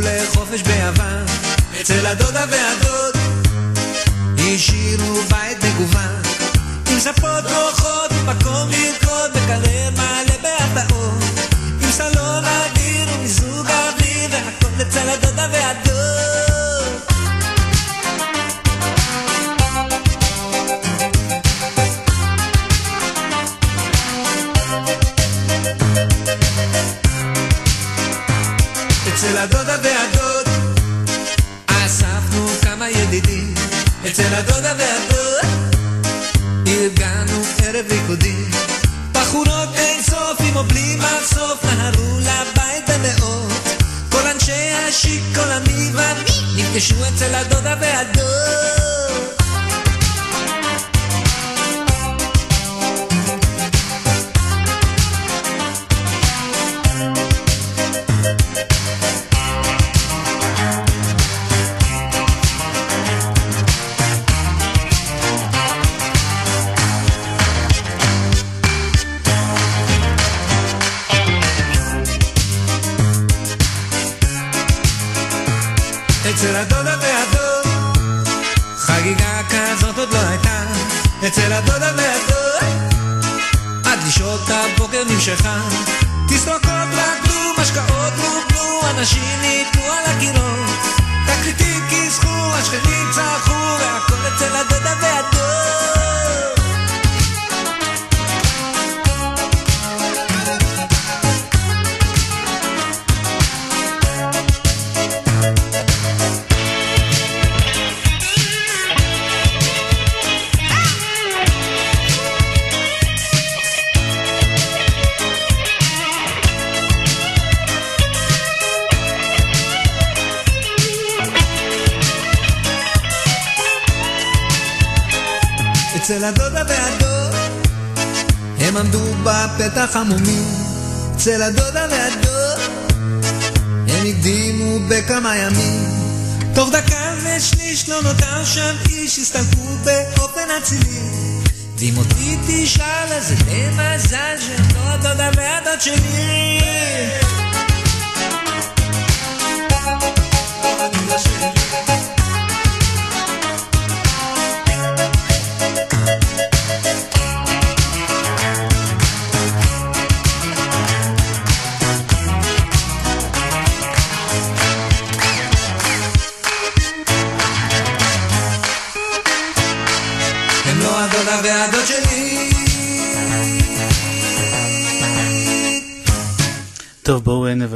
לחופש ביוון אצל הדודה והדוד השאירו בית מגוון עם ספות רוחות, מקום לרקוד שם איש הסתלקו באופן אצילי. ואם אותי תשאל אז זה מזל שלא הדודה והדוד שלי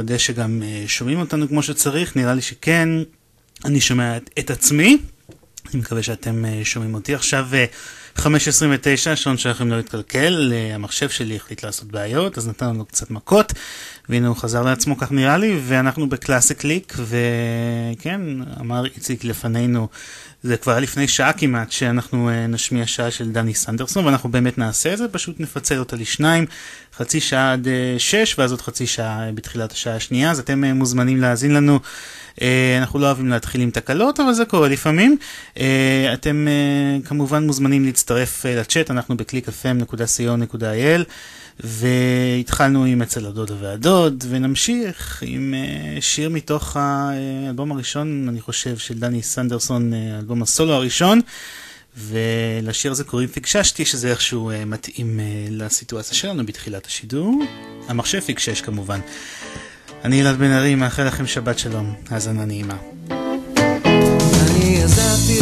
נוודא שגם אה, שומעים אותנו כמו שצריך, נראה לי שכן. אני שומע את, עצמי, אני מקווה שאתם אה, שומעים אותי. עכשיו אה, 5.29, שעון שלכם לא להתקלקל, אה, המחשב שלי החליט לעשות בעיות, אז נתן לנו קצת מכות, והנה הוא חזר לעצמו, כך נראה לי, ואנחנו בקלאסיק ליק, וכן, אמר איציק לפנינו, זה כבר היה לפני שעה כמעט, שאנחנו אה, נשמיע שעה של דני סנדרסון, ואנחנו באמת נעשה את זה, פשוט נפצל אותה לשניים, חצי שעה עד אה, שש, ואז עוד חצי שעה אה, בתחילת השעה השנייה, אז אתם מוזמנים להאזין לנו. אנחנו לא אוהבים להתחיל עם תקלות, אבל זה קורה לפעמים. אתם כמובן מוזמנים להצטרף לצ'אט, אנחנו ב-clickfm.co.il והתחלנו עם אצל הדודה והדוד, ונמשיך עם אה, שיר מתוך האלבום הראשון, אני חושב, של דני סנדרסון, אה, אלבום הסולו הראשון. ולשיר הזה קוראים פיקששתי, שזה איכשהו אה, מתאים לסיטואציה שלנו בתחילת השידור. המחשב פיקשש כמובן. אני אלעד בן ארי, מאחל לכם שבת שלום, האזנה נעימה. אני עזבתי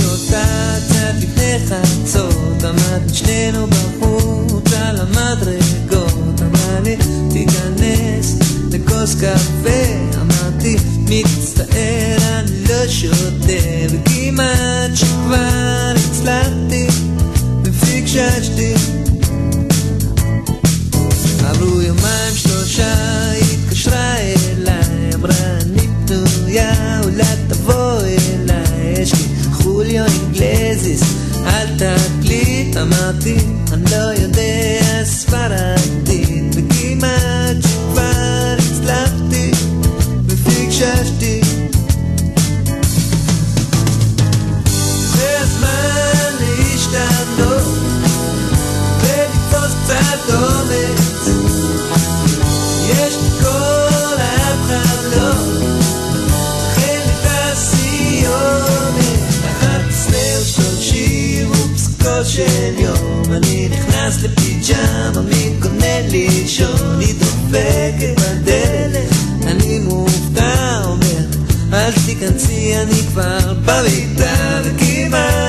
תיכנס, תיכנס לכוס קפה. אמרתי מצטער אני לא שותה וכמעט שכבר הצלחתי ופיקששתי עברו יומיים שלושה התקשרה אליי אמרה אני פנויה אולי תבוא אליי יש לי חוליו אינגלזיס אל תקליט. אמרתי אני לא יודע נכנס לפיג'מה, מי קונה לי לישון? היא דופקת בדלת, אני מופתע, אומר, אל תיכנסי, אני כבר בביתה וכמעט...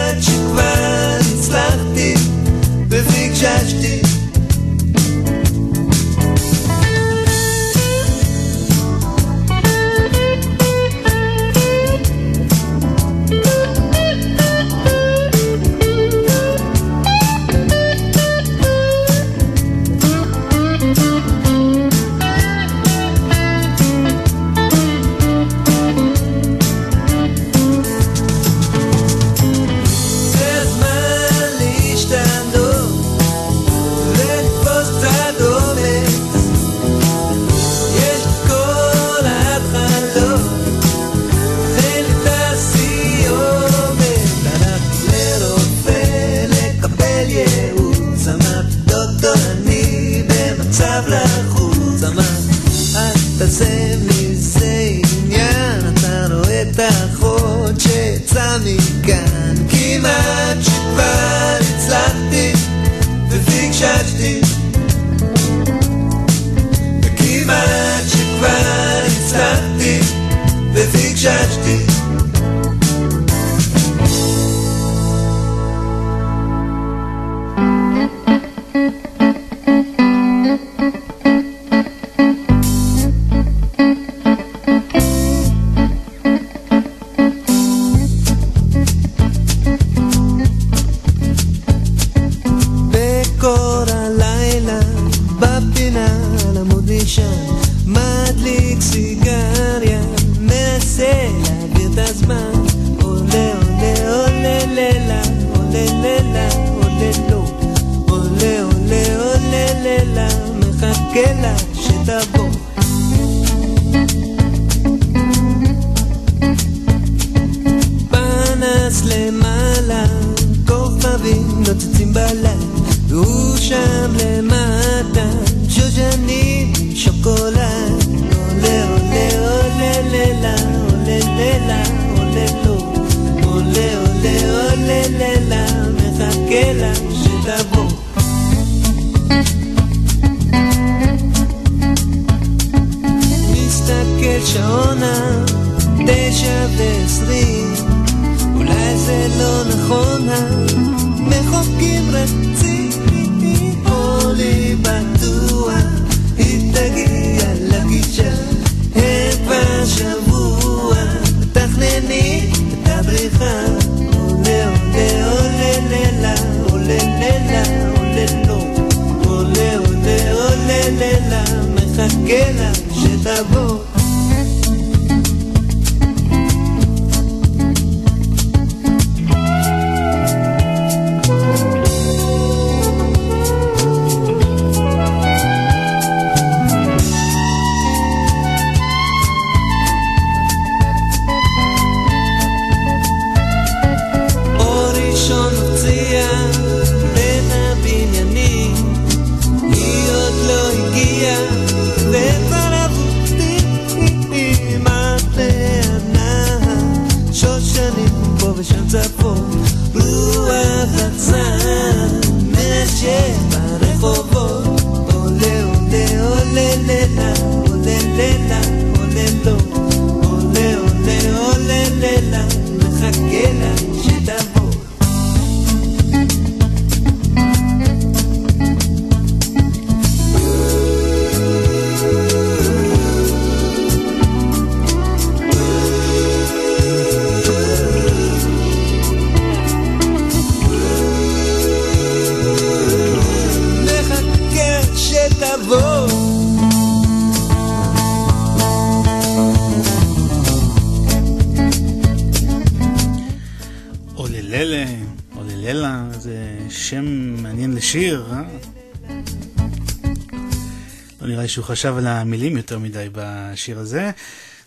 שהוא חשב על המילים יותר מדי בשיר הזה.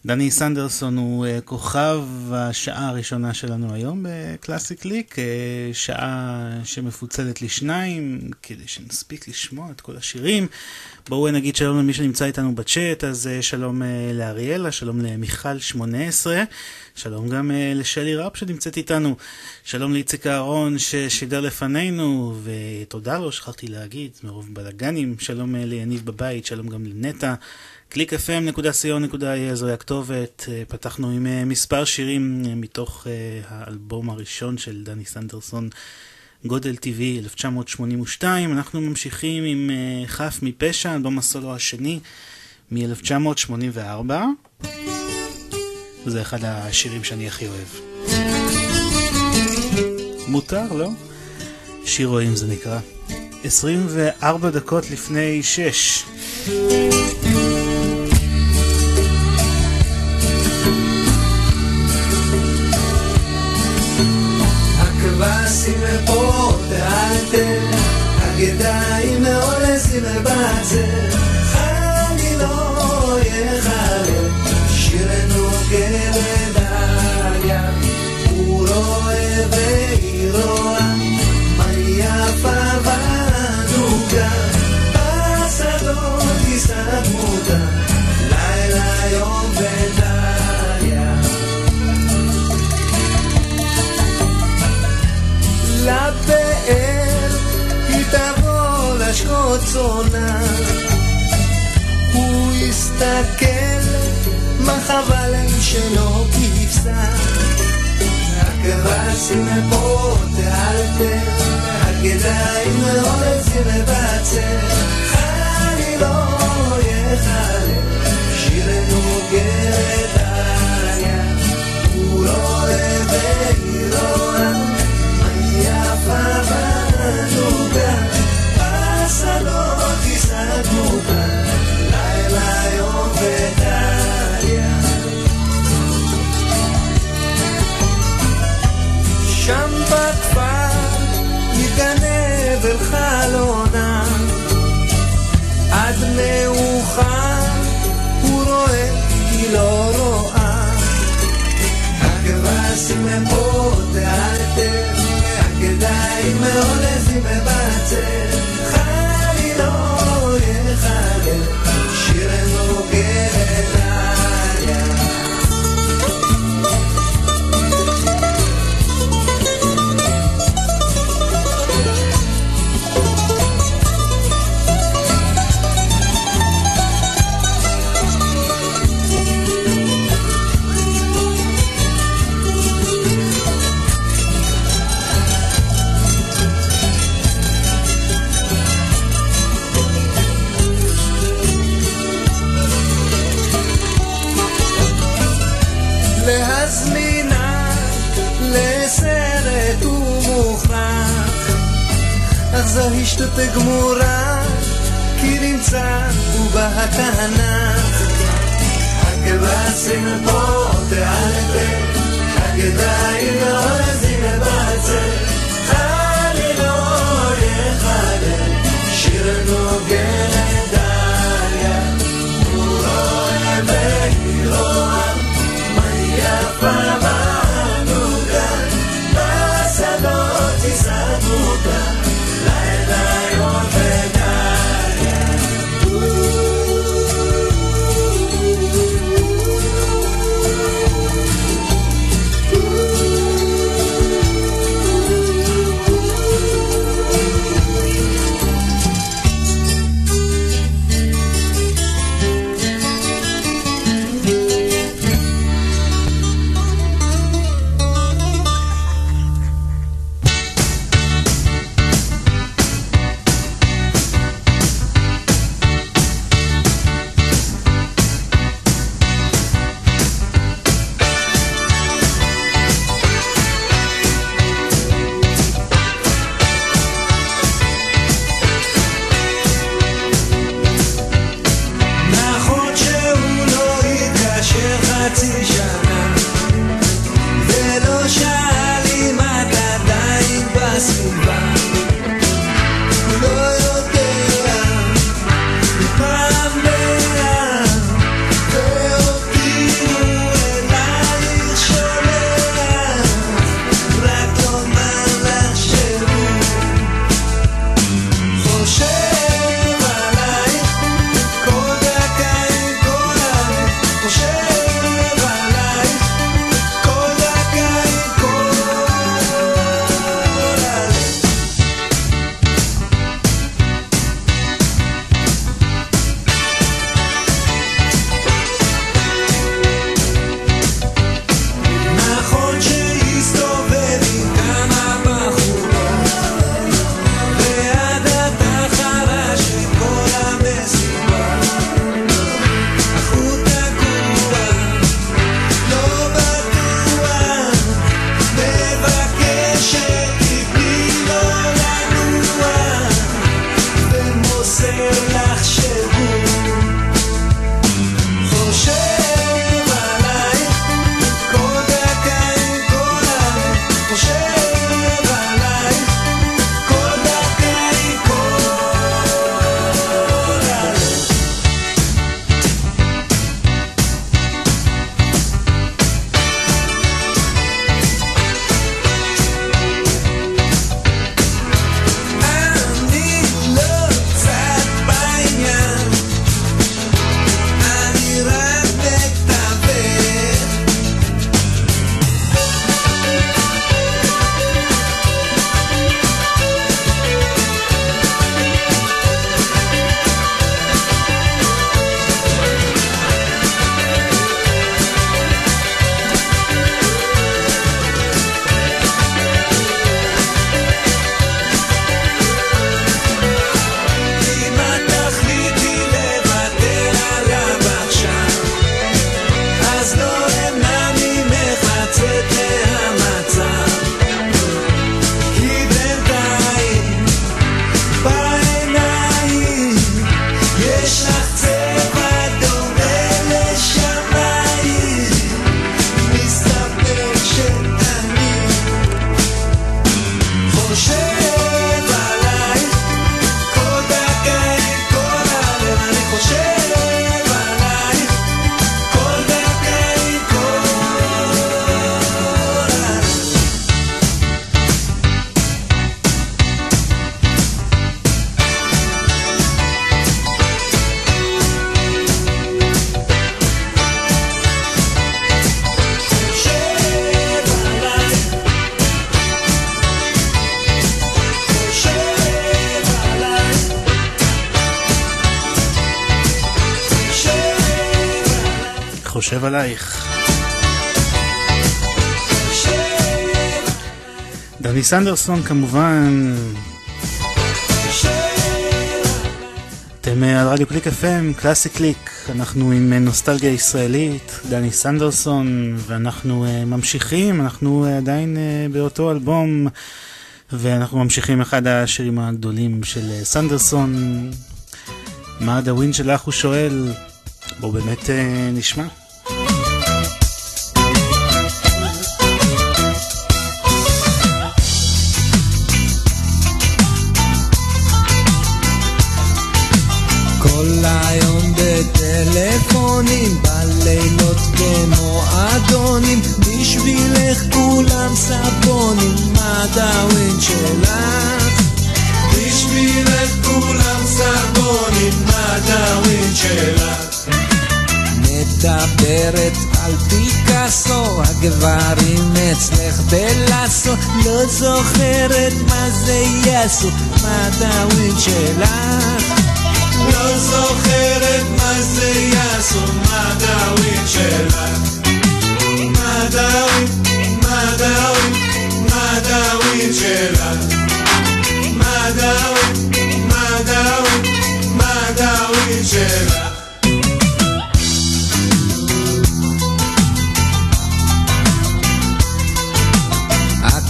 דני סנדרסון הוא uh, כוכב השעה הראשונה שלנו היום בקלאסי קליק, uh, שעה שמפוצלת לשניים, כדי שנספיק לשמוע את כל השירים. בואו נגיד שלום למי שנמצא איתנו בצ'אט, אז uh, שלום לאריאלה, שלום למיכל 18, שלום גם לשלי ראפ שנמצאת איתנו, שלום לאיציק אהרון ששידר לפנינו, ותודה לו, שכחתי להגיד, מרוב בלאגנים, שלום ליניב בבית, שלום גם לנטע. www.clickfm.co.il זוהי הכתובת. אה, פתחנו עם אה, מספר שירים אה, מתוך האלבום הראשון של דני סנדרסון, גודל טבעי, 1982. אנחנו ממשיכים עם חף מפשע, אלבום הסולו השני מ-1984. זה אחד השירים שאני הכי אוהב. מותר, לא? שיר רואים זה נקרא. 24 דקות לפני 6. שים לפה ואתם, הגדיים מעולזים לבצר, אני צונה. הוא יסתכל, מה חבל שלא כבשה. הכבשים לפה תאלתר, הגדיים רועצים לבצר. אני לא יחלק, שירנו גרד עליה. הוא רואה והיא הכבשים הם פה תאלתר הידיים מעולזים בבצר, חלי זוהי שטות גמורה, כי נמצא ובה התנ"ך. הכבשים פה תעלתם, הגדיים עוזים לבצר, אני לא יחלל, שיר נוגן דליה, הוא רואה והיא רואה יפה חושב עלייך. דני סנדרסון כמובן. אתם אה, על רדיו קליק FM, קלאסי קליק, אנחנו עם אה, נוסטלגיה ישראלית, דני סנדרסון, ואנחנו אה, ממשיכים, אנחנו עדיין באותו אלבום, ואנחנו ממשיכים אחד השירים הגדולים של סנדרסון. מה הדאווין שלך הוא שואל? בואו באמת נשמע. בטלפונים, בלילות במועדונים, בשבילך כולם סבונים, מה דאווין שלך? בשבילך כולם סבונים, מה דאווין שלך? מדברת על פיקאסו, הגברים אצלך בלאסו, לא זוכרת מה זה יעשו, מה דאווין שלך? לא זוכרת מה זה יעשו, מה דאווין שלך. מה דאווין, מה דאווין, מה דאווין שלך.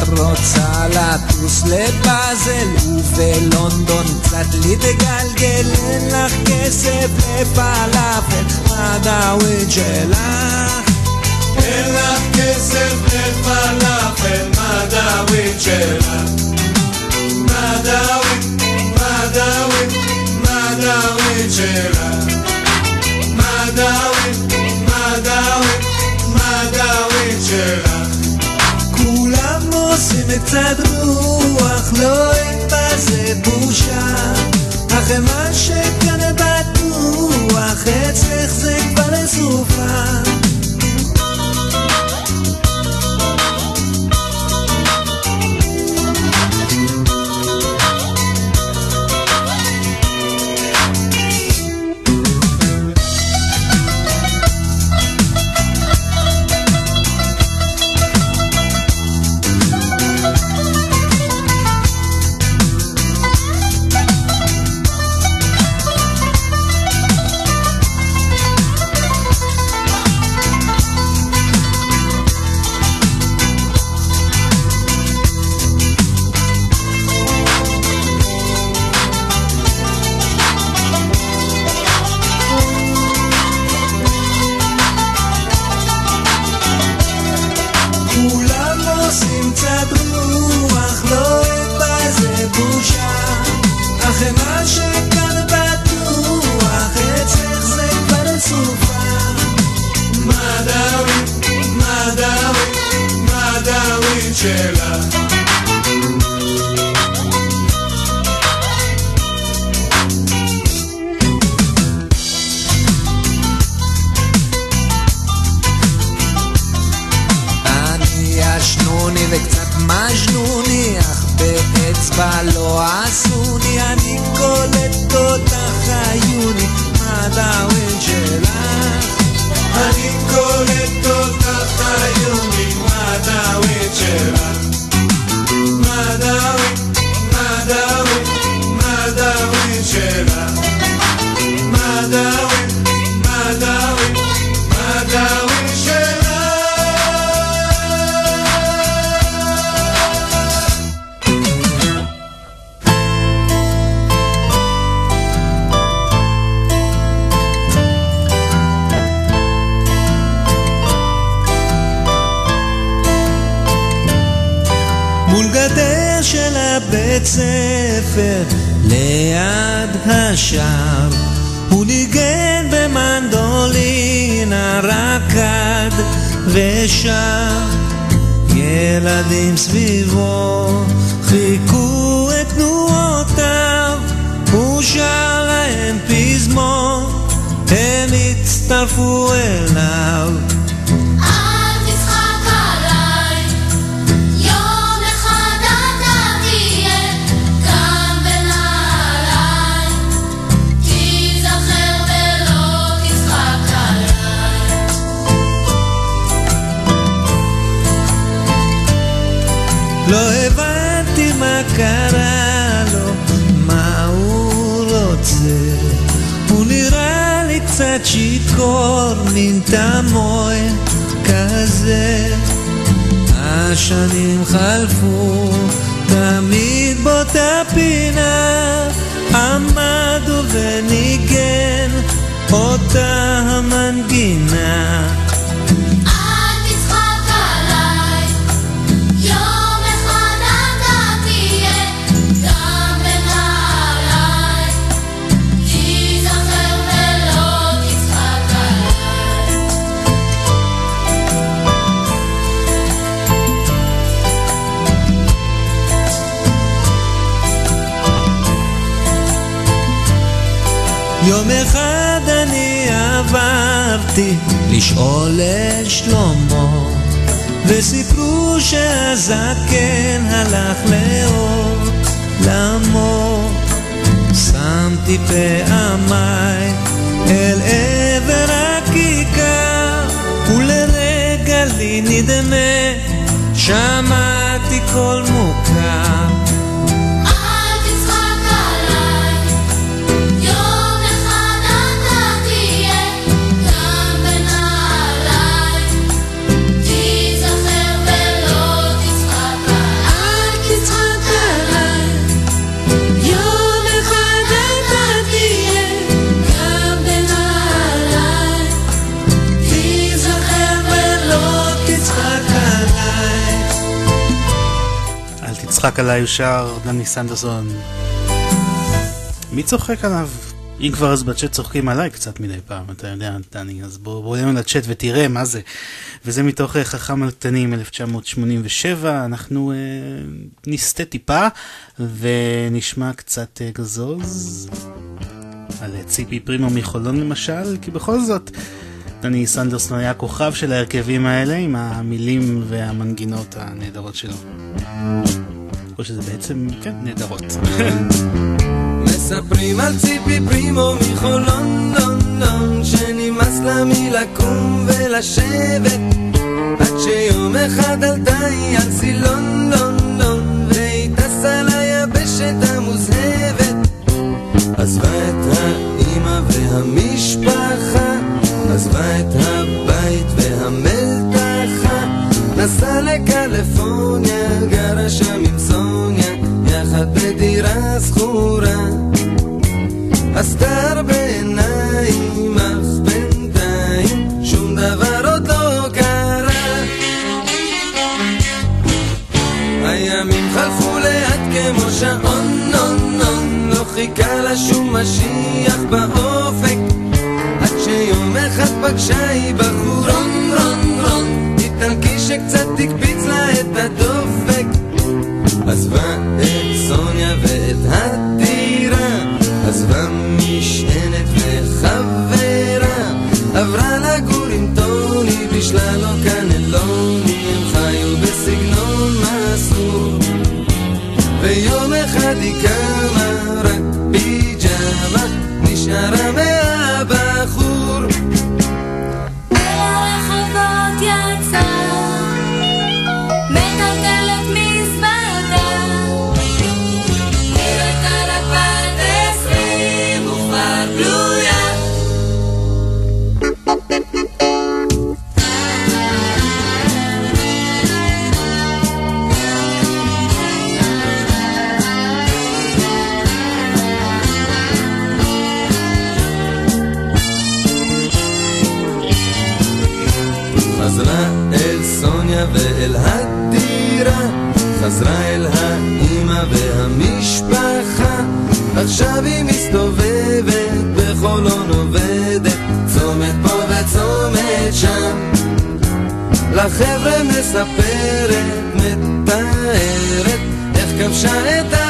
שלך. רוצה לטוס לבאזל ובלונדון קצת להתגלגל אין לך כסף לפלאפל מה דאווין שלך? אין לך כסף לפלאפל מה דאווין שלך? מה דאווין? מה דאווין? מה דאווין שלך? מה דאווין? מה דאווין? מה דאווין שלך? עושים קצת רוח, לא בזה בושה. מה שכאן בטוח, אצלך זה כבר לסופה. וניגן אותה המנגינה. לשאול את שלמה וסיפרו שהזקן הלך לאור. למות שמתי פעמיי אל עבר הכיכר ולרגע לי נדמה שמעתי קול מוכר צחק עליי שר דני סנדרסון. מי צוחק עליו? אם כבר אז בצ'אט צוחקים עליי קצת מדי פעם, אתה יודע, דני, אז בוא, בוא נראה לצ'אט ותראה מה זה. וזה מתוך אה, חכם הקטנים 1987, אנחנו אה, נסטה טיפה ונשמע קצת אה, גזוז על אה, ציפי פרימו מחולון למשל, כי בכל זאת... דני סנדרסון היה הכוכב של ההרכבים האלה עם המילים והמנגינות הנהדרות שלו. או שזה בעצם, כן, נהדרות. מספרים על ציפי פרימו מחולון, לון, לון, שנמאס לה מלקום ולשבת, עד שיום אחד עלתה היא על סילון, לון, לון, והיא טסה ליבשת המוזהבת. עזבה את האימא והמשפחה, עזבה את הבית והמלתחה, נסעה לקליפורניה, גרה שם עם סוניה, יחד בדירה זכורה. עשתה הרבה עיניים, אך בינתיים שום דבר עוד לא קרה. הימים חלפו לאט כמו שעון, נון, נון, לא חיכה לה שום משיח באופק, עד שיום אחד פגשה היא בחור רון, רון, איטלקי שקצת הקפיץ לה את הדופק. עזבה את סוניה ואת הטירה, עזבה משענת וחברה, עברה לגור עם טוני, בישלה לו קנלוני, הם חיו בסגנון מסור. ויום אחד היא קמה, רק פיג'מה, נשארה חזרה אל האימא והמשפחה. עכשיו היא מסתובבת, בחולון עובדת, צומת פה וצומת שם. לחבר'ה מספרת, מתארת, איך כבשה את העולם.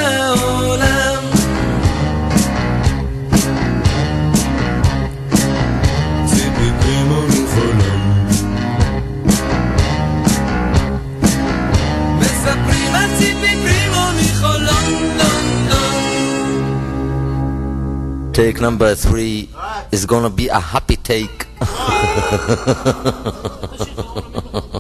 Take number three is gonna be a happy take.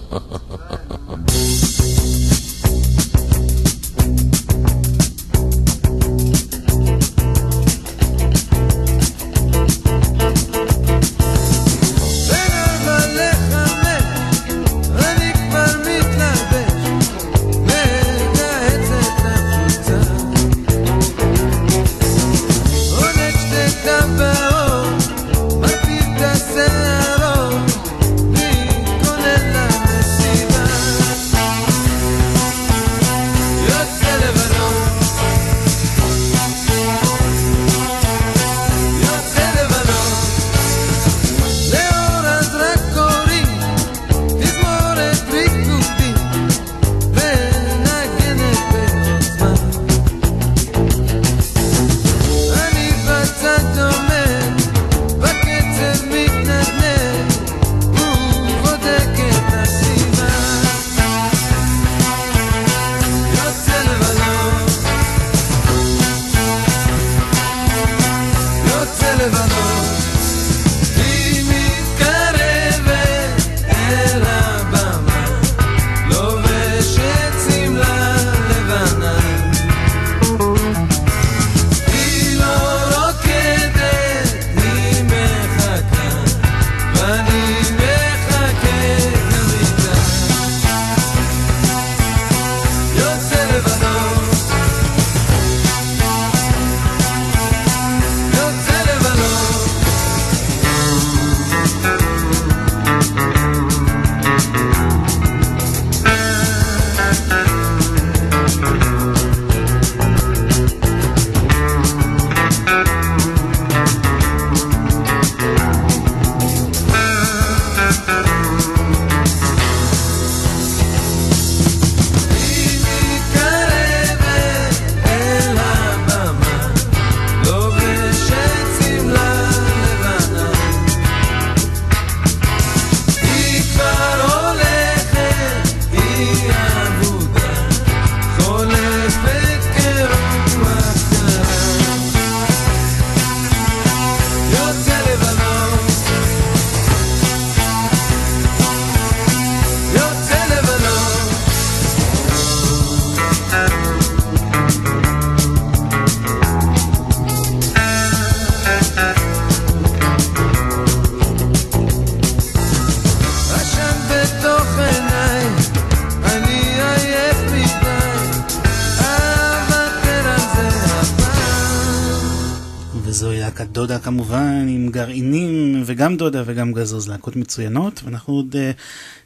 וגם דודה וגם גזוז, להקות מצוינות, ואנחנו עוד uh,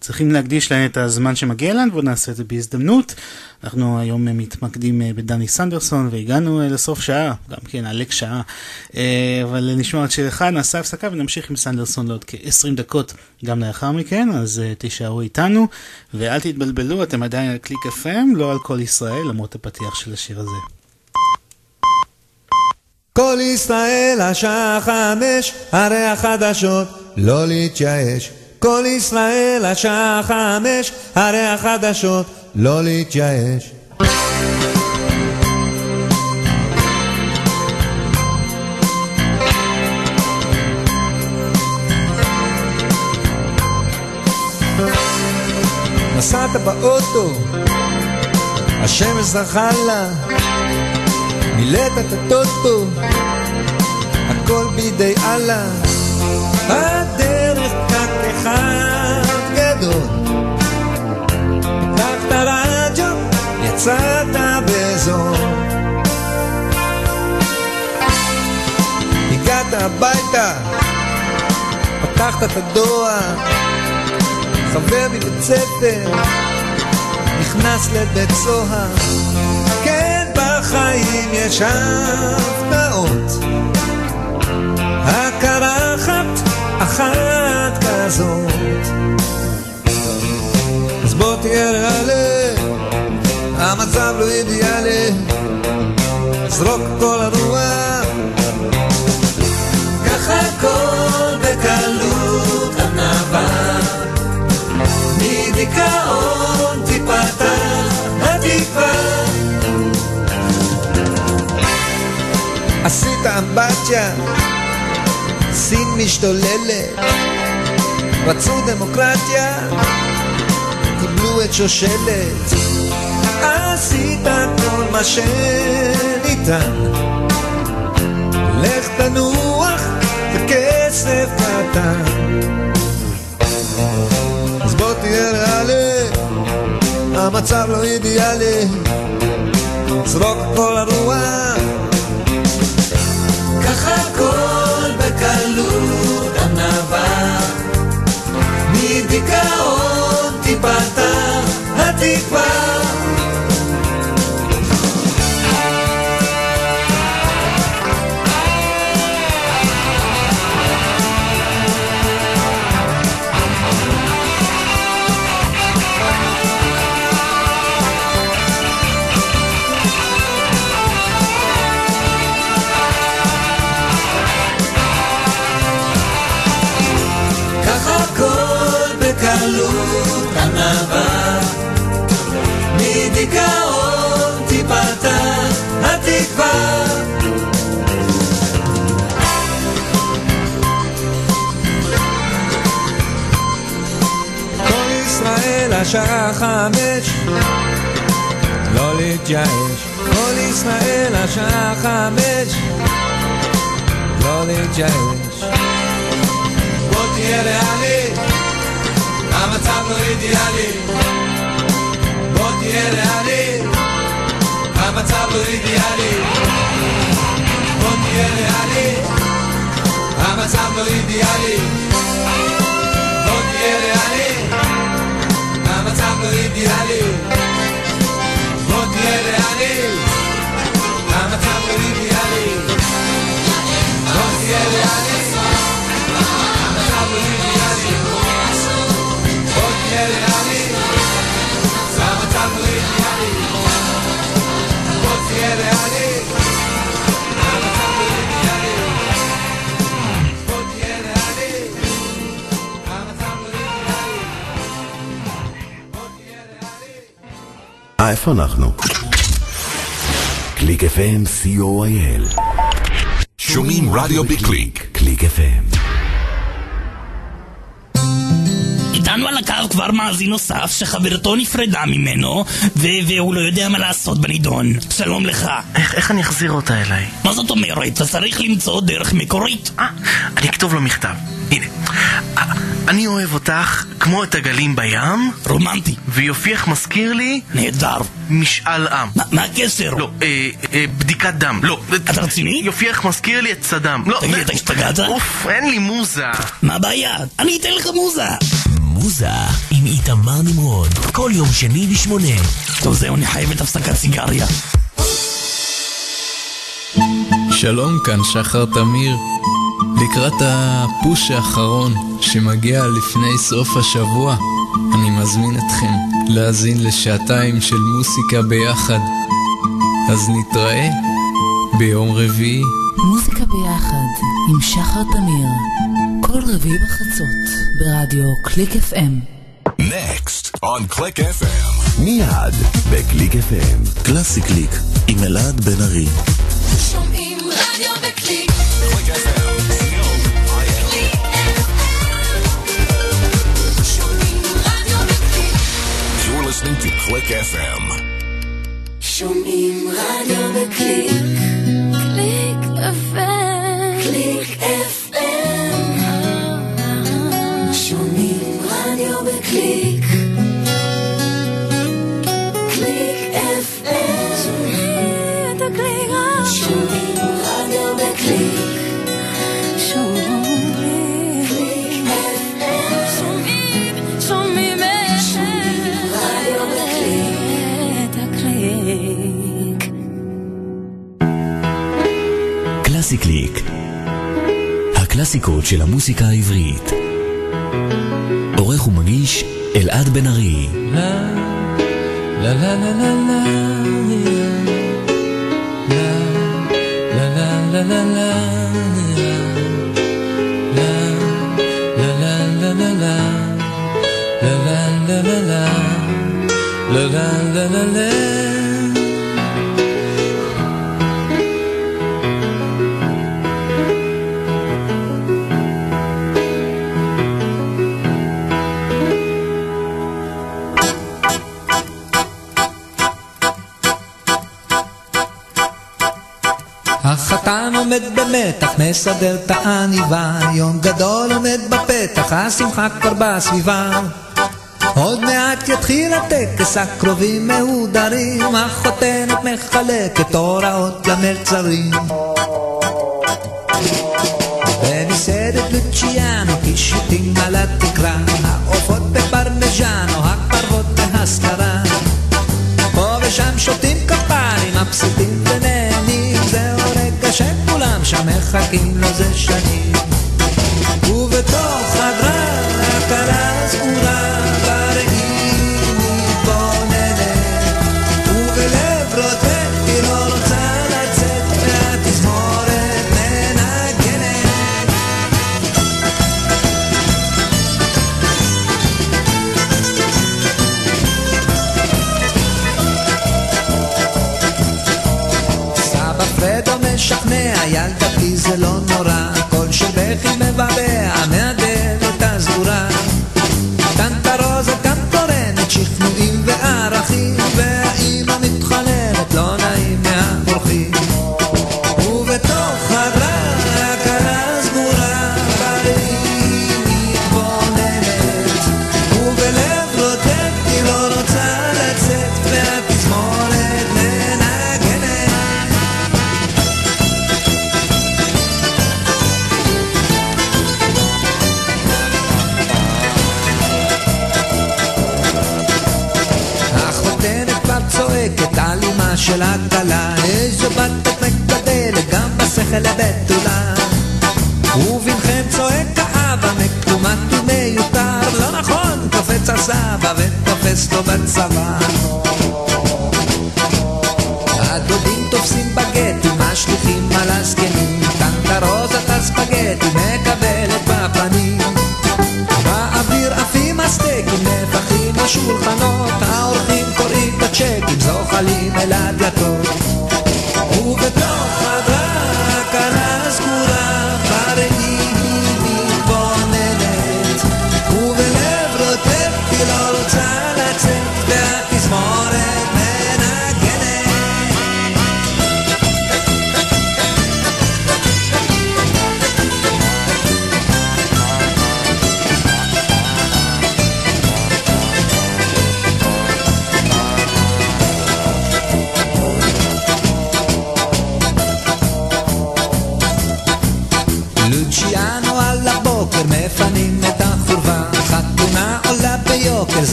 צריכים להקדיש להן את הזמן שמגיע להן, ונעשה את זה בהזדמנות. אנחנו היום uh, מתמקדים uh, בדני סנדרסון, והגענו uh, לסוף שעה, גם כן, עלק שעה, uh, אבל נשמע עוד שיר אחד, נעשה הפסקה ונמשיך עם סנדרסון לעוד כ-20 דקות גם לאחר מכן, אז uh, תישארו איתנו, ואל תתבלבלו, אתם עדיין על קליק FM, לא על כל ישראל, למרות הפתיח של השיר הזה. כל ישראל השעה חמש, הרי החדשות לא להתייאש. כל ישראל השעה חמש, הרי החדשות לא להתייאש. נסעת באוטו, השמש זרחה לה מילאת את הטוטו, הכל בידי אללה, הדרך פקק אחד גדול. פתחת רדיו, יצאת בזול. הגעת הביתה, פתחת את הדואר, חבר מבית ספר, נכנס לבית סוהר. בחיים יש הפתעות, הקרחת אחת כזאת. אז בוא תהיה ריאלי, המצב לא אידיאלי, זרוק כל הרוח, ככה הכל בקלות ענווה, מדיכאון תיפתח התקווה. עשית אמבטיה, סין משתוללת, רצו דמוקרטיה, קיבלו את שושלת, עשית כל מה שניתן, לך תנוח בכסף קטן. אז בוא תהיה ריאלי, המצב לא אידיאלי, זרוק כל הרוח ככה הכל בקלות ענווה. מדיכאון תיפתח התקווה ענווה מדיכאון תיפתח התקווה. כל ישראל השעה חמש. לא להתייאש. כל ישראל השעה חמש. לא להתייאש. בוא תהיה ריאלי, המצב לא אידיאלי. בוא תהיה ריאלי, המצב לא אידיאלי. בוא תהיה ריאלי, המצב לא אידיאלי. בוא תהיה ריאלי, המצב לא אידיאלי. בוא תהיה ריאלי, המצב לא אידיאלי. בוא תהיה ריאלי. איפה אנחנו? קליק FM, co.il. שומעים רדיו בקליק. קליק FM. כבר מאזין נוסף שחברתו נפרדה ממנו ו- והוא לא יודע מה לעשות בנידון. שלום לך. איך, איך אני אחזיר אותה אליי? מה זאת אומרת? אתה צריך למצוא דרך מקורית. אה, אני אכתוב לו מכתב. הנה. אה, אני אוהב אותך כמו את הגלים בים, רומנטי. ויופייך מזכיר לי נהדר. משאל עם. מה- מה הקשר? לא, אה, אה, בדיקת דם. לא. אתה רציני? יופייך מזכיר לי את סדאם. לא. תגיד, אתה השתגעת? אוף, אין לי מוזה. מה הבעיה? אני אתן לך מוזה. מוזה עם איתמר נמרוד, כל יום שני בשמונה. טוב זהו, אני חייבת הפסקת סיגריה. שלום, כאן שחר תמיר. לקראת הפוש האחרון שמגיע לפני סוף השבוע, אני מזמין אתכם להאזין לשעתיים של מוסיקה ביחד. אז נתראה ביום רביעי. מוזיקה ביחד עם שחר תמיר, כל רביעי בחצות ברדיו קליק FM. Next on Click FM. מיד בקליק FM. קלאסי קליק עם אלעד בן ארי. שומעים רדיו בקליק. בקליק. You're listening to Click FM. שומעים רדיו בקליק. קליק FM. קליק FM. בקליק. קליק FM. שומעים את הקליק. שומעים רדיו בקליק. קליק. קלאסי קליק. הקלאסיקות של המוסיקה העברית. עורך ומגיש אלעד בן ארי. La la la la la La la la la la la La la במתח, מסדר את העניבה, יום גדול עומד בפתח, השמחה כבר בסביבה. עוד מעט יתחיל הטקס, הקרובים מהודרים, החותנת מחלקת הוראות למלצרים. במסעדת לוציאנו, קישוטים על התקרה, העופות בפרמיז'אנו, מחכים לו זה שנים.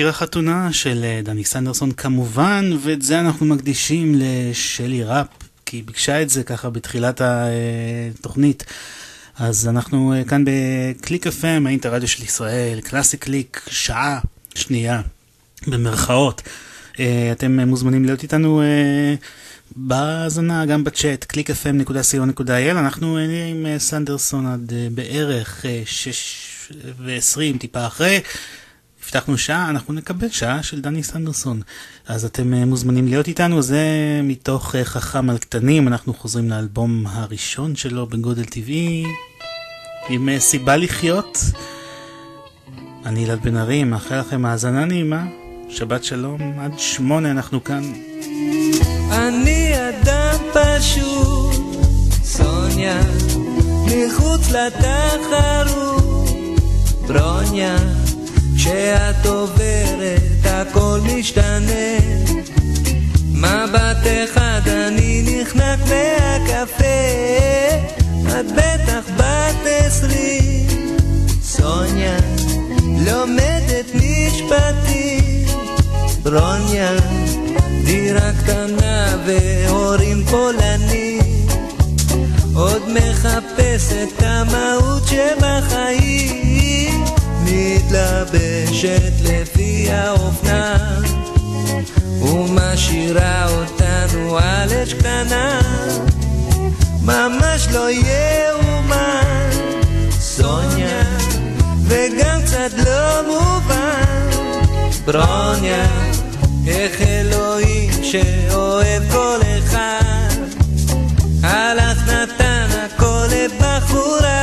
שיר החתונה של אה, דני סנדרסון כמובן, ואת זה אנחנו מקדישים לשלי ראפ, כי היא ביקשה את זה ככה בתחילת התוכנית. אז אנחנו אה, כאן בקליק FM, האינטרדיו של ישראל, קלאסי קליק, שעה שנייה, במרכאות. אתם מוזמנים להיות איתנו בהאזנה, גם בצ'אט, www.clickfm.co.il. אנחנו נהיה עם סנדרסון עד בערך 6 ו-20, טיפה אחרי. הבטחנו שעה, אנחנו נקבל שעה של דני סנדרסון. אז אתם uh, מוזמנים להיות איתנו, זה מתוך uh, חכם על קטנים, אנחנו חוזרים לאלבום הראשון שלו בגודל טבעי, עם uh, סיבה לחיות. אני אלעד בן ארי, מאחל לכם האזנה נעימה, שבת שלום, עד שמונה אנחנו כאן. אני אדם פשוט, סוניה, מחוץ לתחרות, ברוניה. כשאת עוברת הכל משתנה. מבט אחד אני נחנק מהקפה. את בטח בת עשרים. סוניה לומדת משפטים. ברוניה דירה קטנה והורים פולנים. עוד מחפש את המהות שבחיים מתלבשת לפי האופנה ומשאירה אותנו על אש קטנה. ממש לא יאומן סוניה וגם קצת לא מובן. ברוניה איך אלוהים שאוהב כל אחד. הלך נתן הכל לבחורה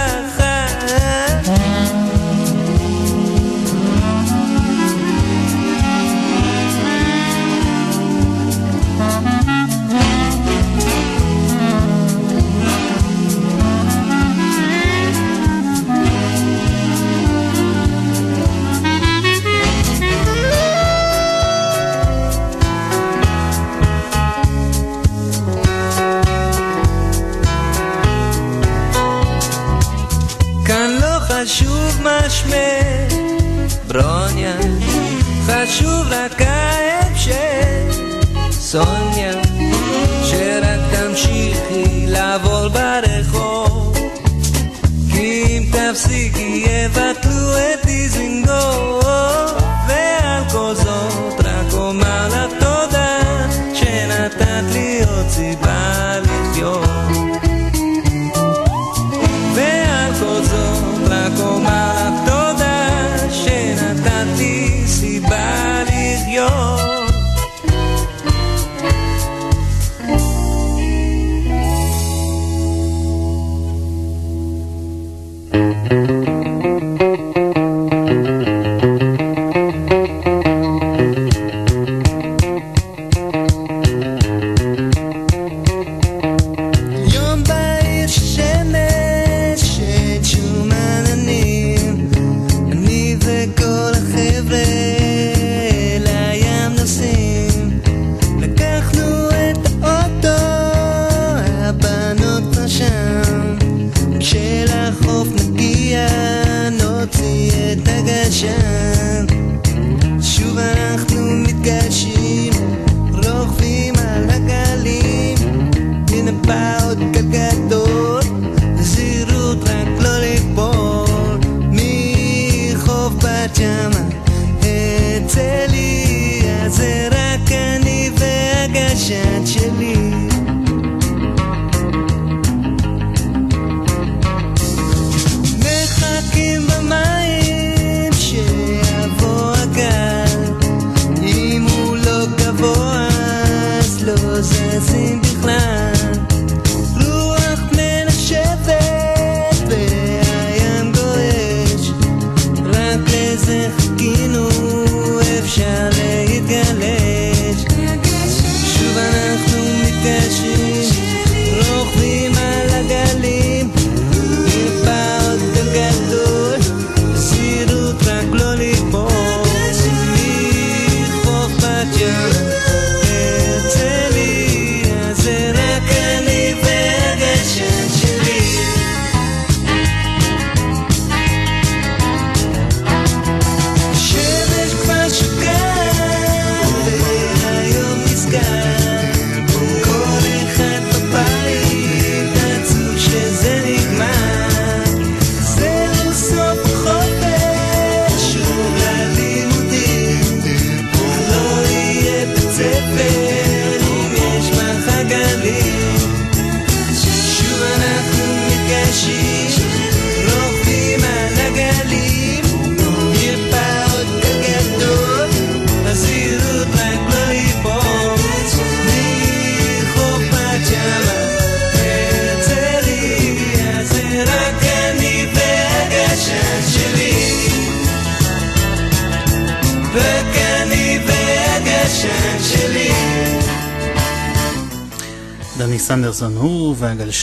ברוניה, חשוב רק ההמשך, סוניה, שרק תמשיכי לעבור ברחוב, כי אם תפסיקי יבטלו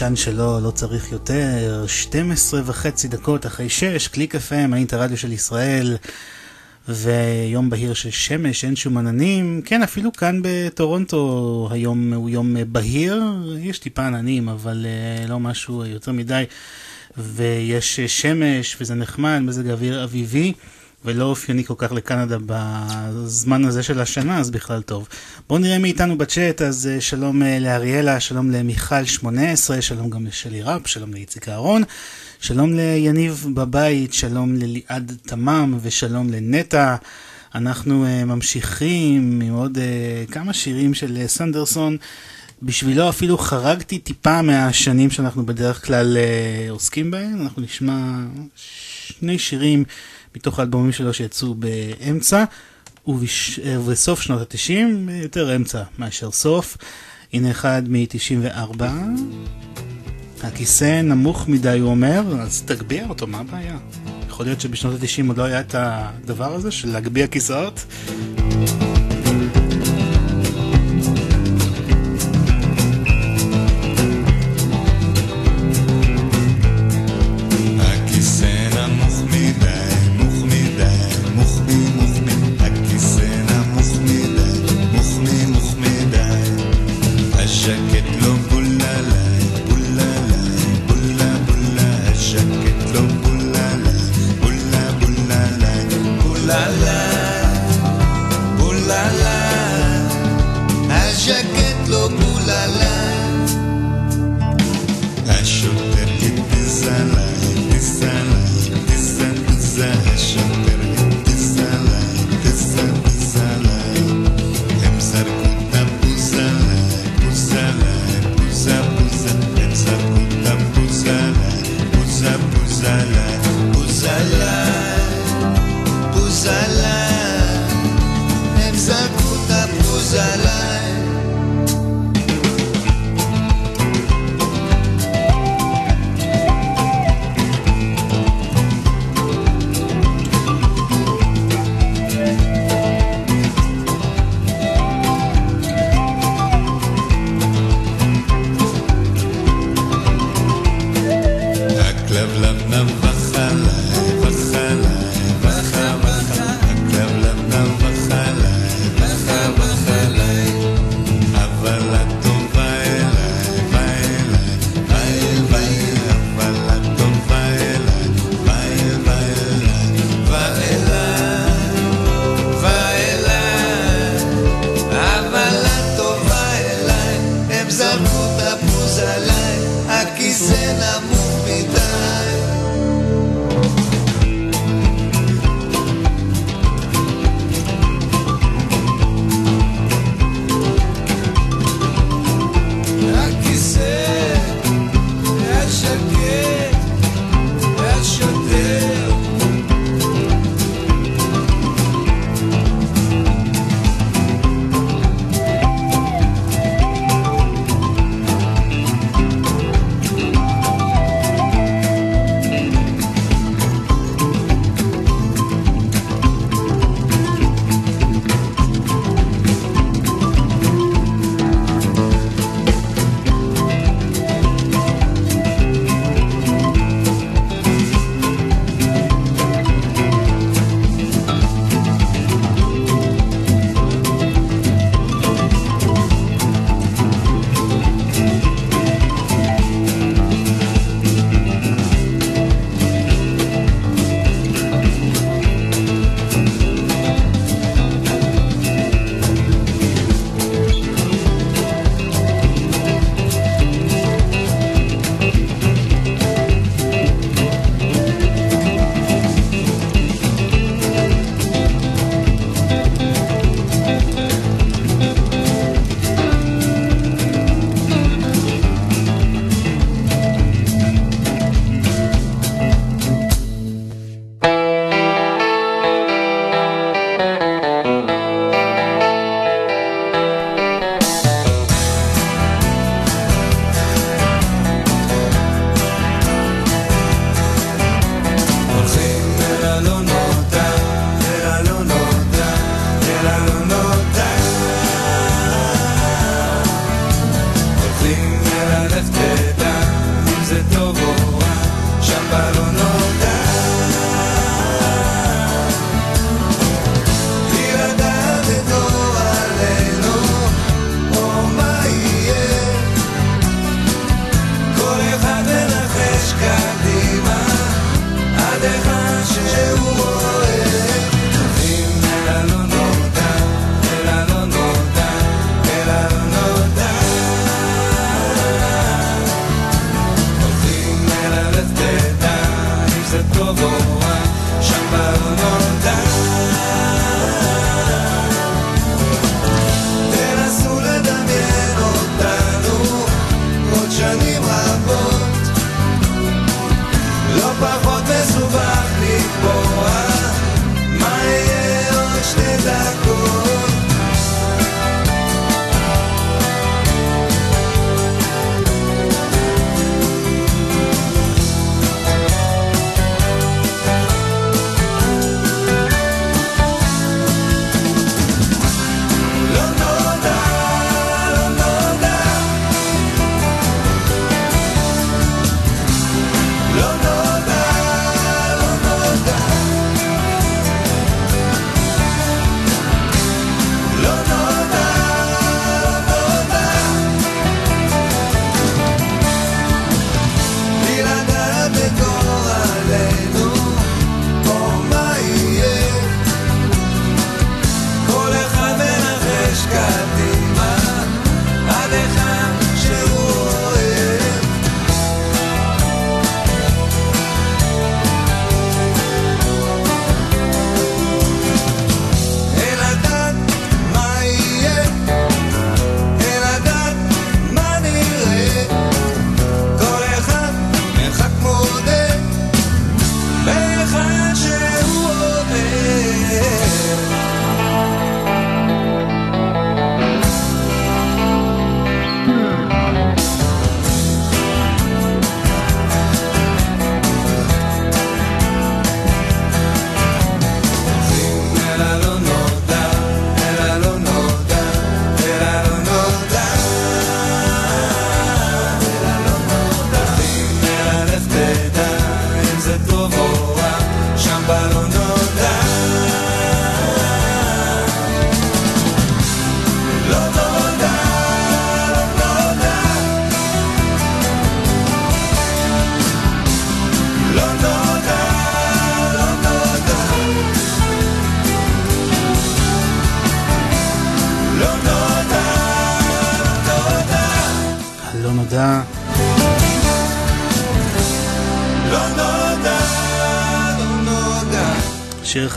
והגלשן שלו לא צריך יותר. 12 וחצי דקות אחרי 6 קליק FM האינטר רדיו של ישראל ויום בהיר של שמש אין שום עננים. כן אפילו כאן בטורונטו היום הוא יום בהיר. יש טיפה עננים אבל אה, לא משהו יותר מדי. ויש שמש וזה נחמד מזג אוויר אביבי ולא אופייני כל כך לקנדה בזמן הזה של השנה, אז בכלל טוב. בואו נראה מי איתנו בצ'אט, אז uh, שלום uh, לאריאלה, שלום למיכל 18, שלום גם לשלי ראפ, שלום לאיציק אהרון, שלום ליניב בבית, שלום לליעד תמם ושלום לנטע. אנחנו uh, ממשיכים עם עוד כמה שירים של סנדרסון. בשבילו אפילו חרגתי טיפה מהשנים שאנחנו בדרך כלל עוסקים בהם. אנחנו נשמע שני שירים מתוך האלבומים שלו שיצאו באמצע, ובש... ובסוף שנות התשעים, יותר אמצע מאשר סוף. הנה אחד מ-94. הכיסא נמוך מדי, הוא אומר, אז תגביה אותו, מה הבעיה? יכול להיות שבשנות התשעים עוד לא היה את הדבר הזה של להגביה כיסאות?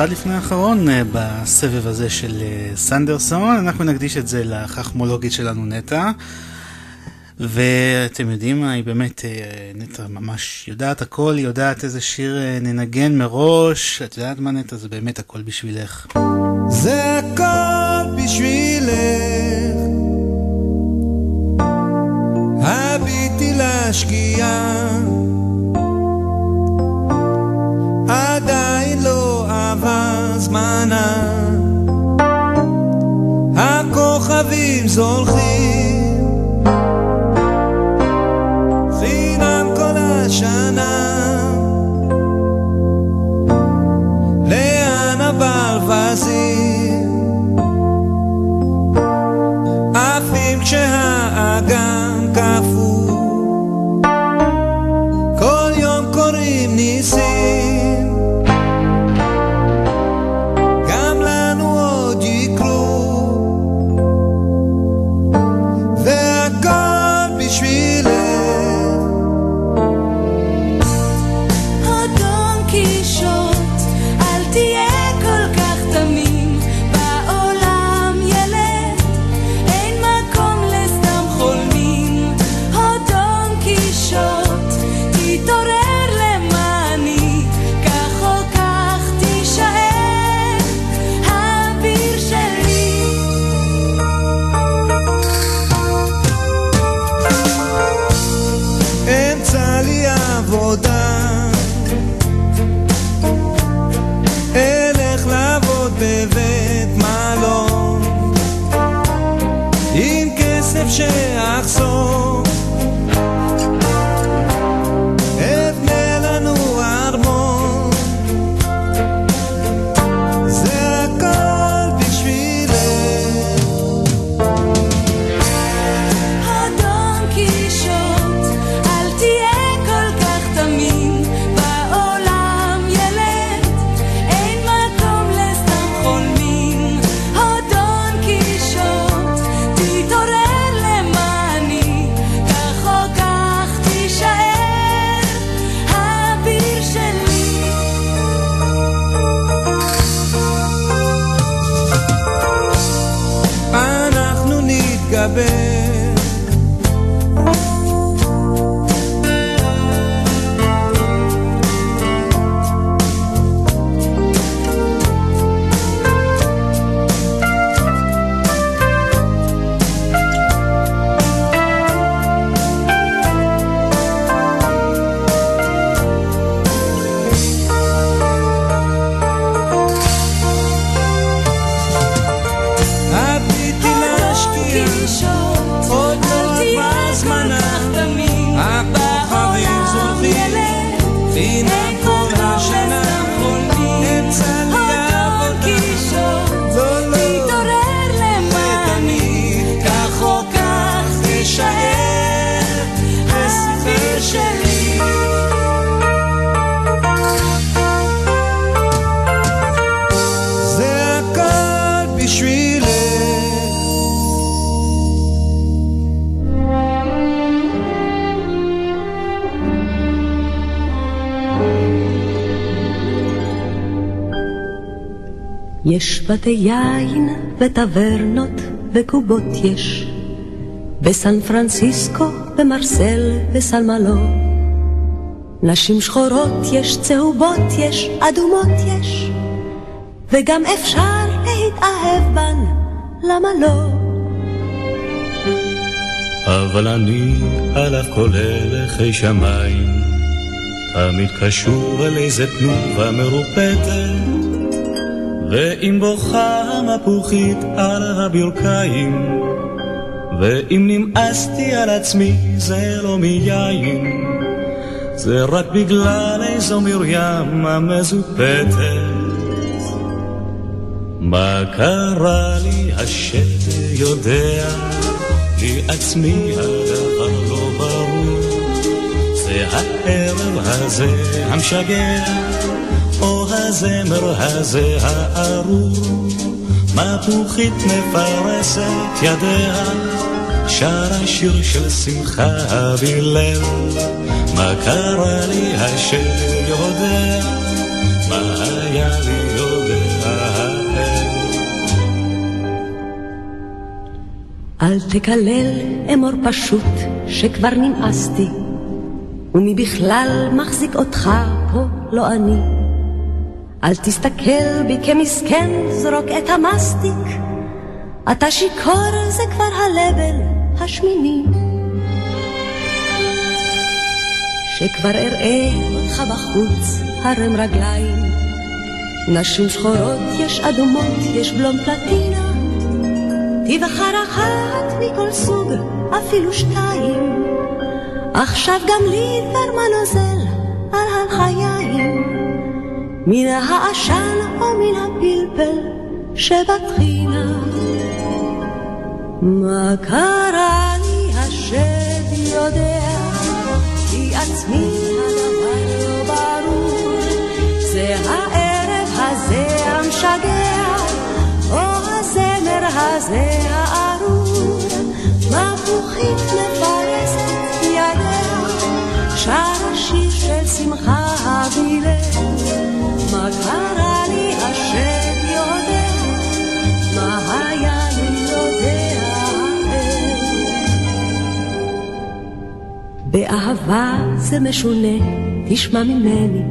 אחד לפני האחרון אה, בסבב הזה של אה, סנדרסון, אנחנו נקדיש את זה לחכמולוגית שלנו נטע. ואתם יודעים מה, היא באמת, אה, נטע ממש יודעת הכל, היא יודעת איזה שיר ננגן מראש, את יודעת מה נטע, זה באמת הכל בשבילך. זה הכל בשבילך, הביטי להשקיעה זמנה הכוכבים זולחים. בתי יין וטברנות וקובות יש, בסן פרנסיסקו, במרסל וסלמלו. נשים שחורות יש, צהובות יש, אדומות יש, וגם אפשר להתאהב בן, למה לא? אבל אני על אף כל הלכי שמיים, תמיד קשור אל איזה תנובה מרופטת. ואם בוכה המפוחית על הברכיים, ואם נמאסתי על עצמי זה לא מיין, זה רק בגלל איזו מרים המזופתת. מה קרה לי השד יודע, לי עצמי הדבר לא ברור, זה הערב הזה המשגע. הזמר הזה הארור, מפוחית מפרסת ידיה, שרה שיר של שמחה בלב, מה קרה לי השם יודע, מה היה לי יודע אל תקלל אמור פשוט שכבר נמאסתי, ומי בכלל מחזיק אותך פה לא אני. אל תסתכל בי כמסכן, זרוק את המסטיק. אתה שיכור, זה כבר הלבל השמיני. שכבר אראה אותך בחוץ, הרם רגליים. נשים שחורות, יש אדומות, יש בלום פלטינה. תבחר אחת מכל סוג, אפילו שתיים. עכשיו גם לי כבר מה נוזל על החיים. מן העשן או מן הפלפל שבטחינה. מה קרה לי השד יודע, כי עצמי הדבר לא ברור. זה הערב הזה המשגע, או הזמר הזה באהבה זה משונה, תשמע ממני.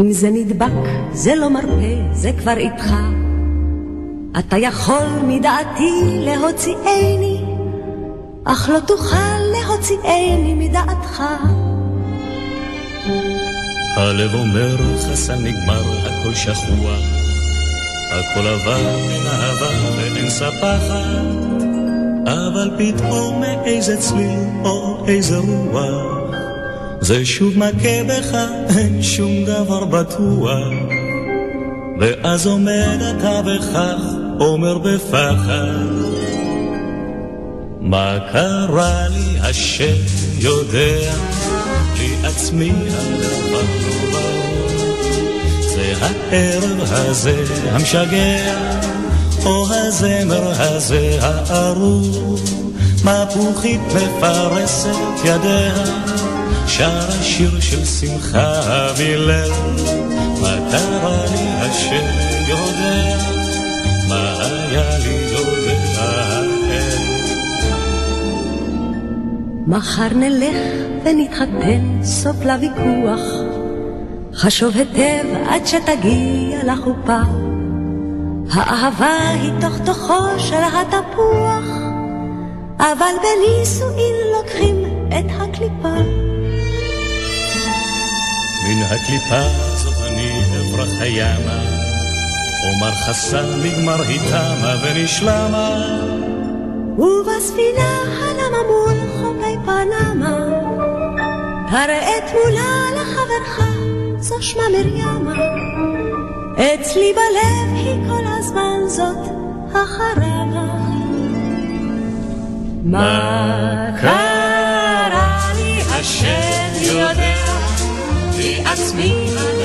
אם זה נדבק, זה לא מרפה, זה כבר איתך. אתה יכול מדעתי להוציאני, אך לא תוכל להוציאני מדעתך. הלב אומר חסן נגמר, הכל שכוח, הכל עבר מן אהבה ואין ספחת, אבל פתאום מאיזה צליל או איזה רוח, זה שוב מכה בך, אין שום דבר בטוח, ואז עומד אתה וכך אומר בפחד, מה קרה לי השם יודע עצמי לא ברור. זה הערב הזה המשגע, או הזמר הזה הארור. מפוחית מפרסת ידיה, שרה שיר של שמחה בלב. מה קרה לי השם יודע, מה היה לי יודע. מחר נלך ונתחתן, סוף לוויכוח. חשוב היטב עד שתגיע לחופה. האהבה היא תוך תוכו של התפוח, אבל בנישואין לוקחים את הקליפה. מן הקליפה זאת אני אברח הימה, אומר חסן נגמר היא תמה ונשלמה. ובספינה הנמה מול חופי פנמה, הראה תמונה לחברך, זו שמה מרימה. אצלי בלב היא כל הזמן זאת החרמה. מה קרה לי השם יודע, כי עצמי הדבר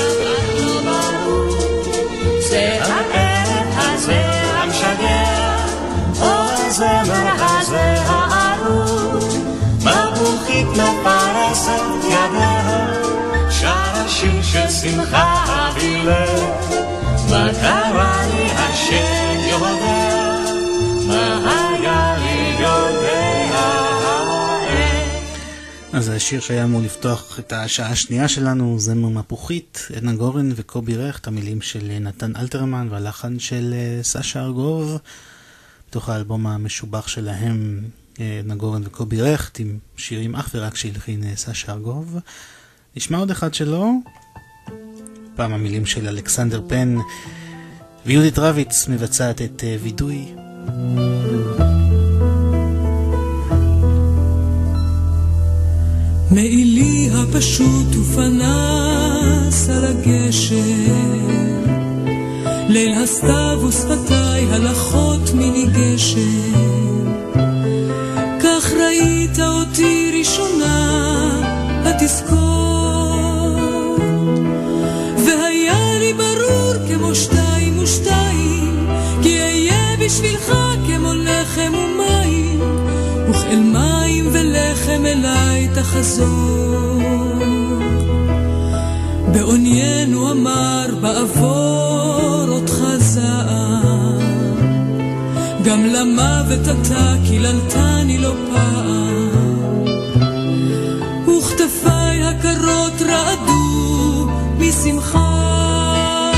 לא פרסת ידה, שרה שיר של שמחה אבילר. מה קרה לי השם יודע, מה אז השיר שהיה אמור לפתוח את השעה השנייה שלנו, זמר מפוחית, עדנה גורן וקובי רכט, המילים של נתן אלתרמן והלחן של אה, סשה ארגוב. מתוך האלבום המשובח שלהם, אה, עדנה גורן וקובי רכט, עם שירים אך ורק שהלחין אה, סשה ארגוב. נשמע עוד אחד שלו, פעם המילים של אלכסנדר פן, ויהודית רביץ מבצעת את וידוי. מעילי הפשוט ופנס על הגשר ליל הסתיו ושפתיי הלכות מיני גשר כך ראית אותי ראשונה התזכור והיה לי ברור כמו שתיים ושתיים כי אהיה בשבילך כמו לחם ומים וכאל מים ולחם אליי תחזור. בעוניינו אמר בעבור גם למוות אתה קיללתני לא פעם. וכתפיי הקרות רעדו משמחה,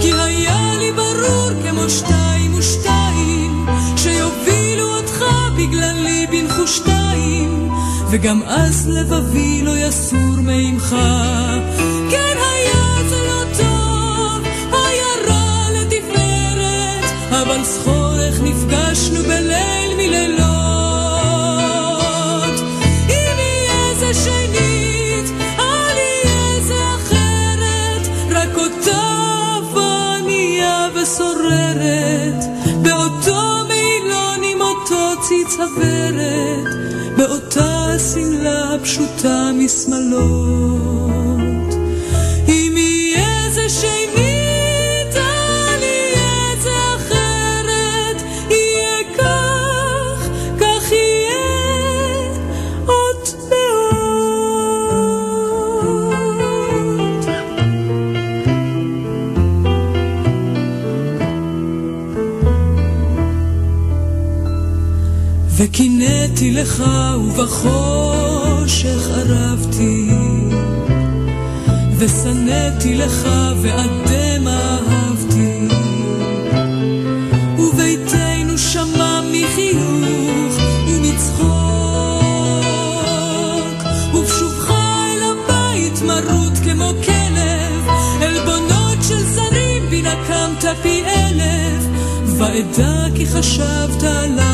כי היה לי ברור כמו שתיים ושתיים, שיובילו אותך בגללי בנחו שתיים, וגם אז לבבי לא יסור מעמך. כן היה נפגשנו בליל מלילות. אם יהיה זה שנית, אל יהיה זה אחרת, רק אותה ענייה ושוררת, באותו מעילון עם אותו ציץ הוורת, באותה שמלה פשוטה משמאלות. וקינאתי לך ובחושך ערבתי. ושנאתי לך דמע אהבתי. וביתנו שמע מחיוך ומצחוק. ובשובך אל הבית מרוט כמו כלב. עלבונות של זרים בי נקמת פי אלף. ואדע כי חשבת עליי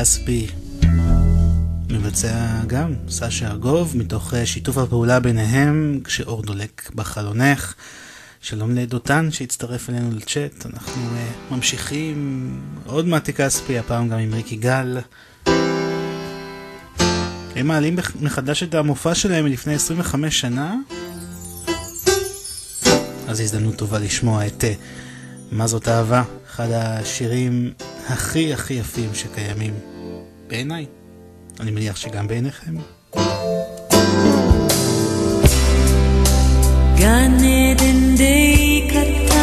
כספי מבצע גם סשה ארגוב מתוך אה, שיתוף הפעולה ביניהם כשאור דולק בחלונך. שלום לדותן שהצטרף אלינו לצ'אט, אנחנו uh, ממשיכים עוד מתי כספי, הפעם גם עם ריקי גל. הם מעלים מחדש את המופע שלהם מלפני 25 שנה, אז הזדמנות טובה לשמוע את uh, מה זאת אהבה, אחד השירים הכי הכי יפים שקיימים בעיניי. אני מניח שגם בעיניכם. גן עדן די קטן,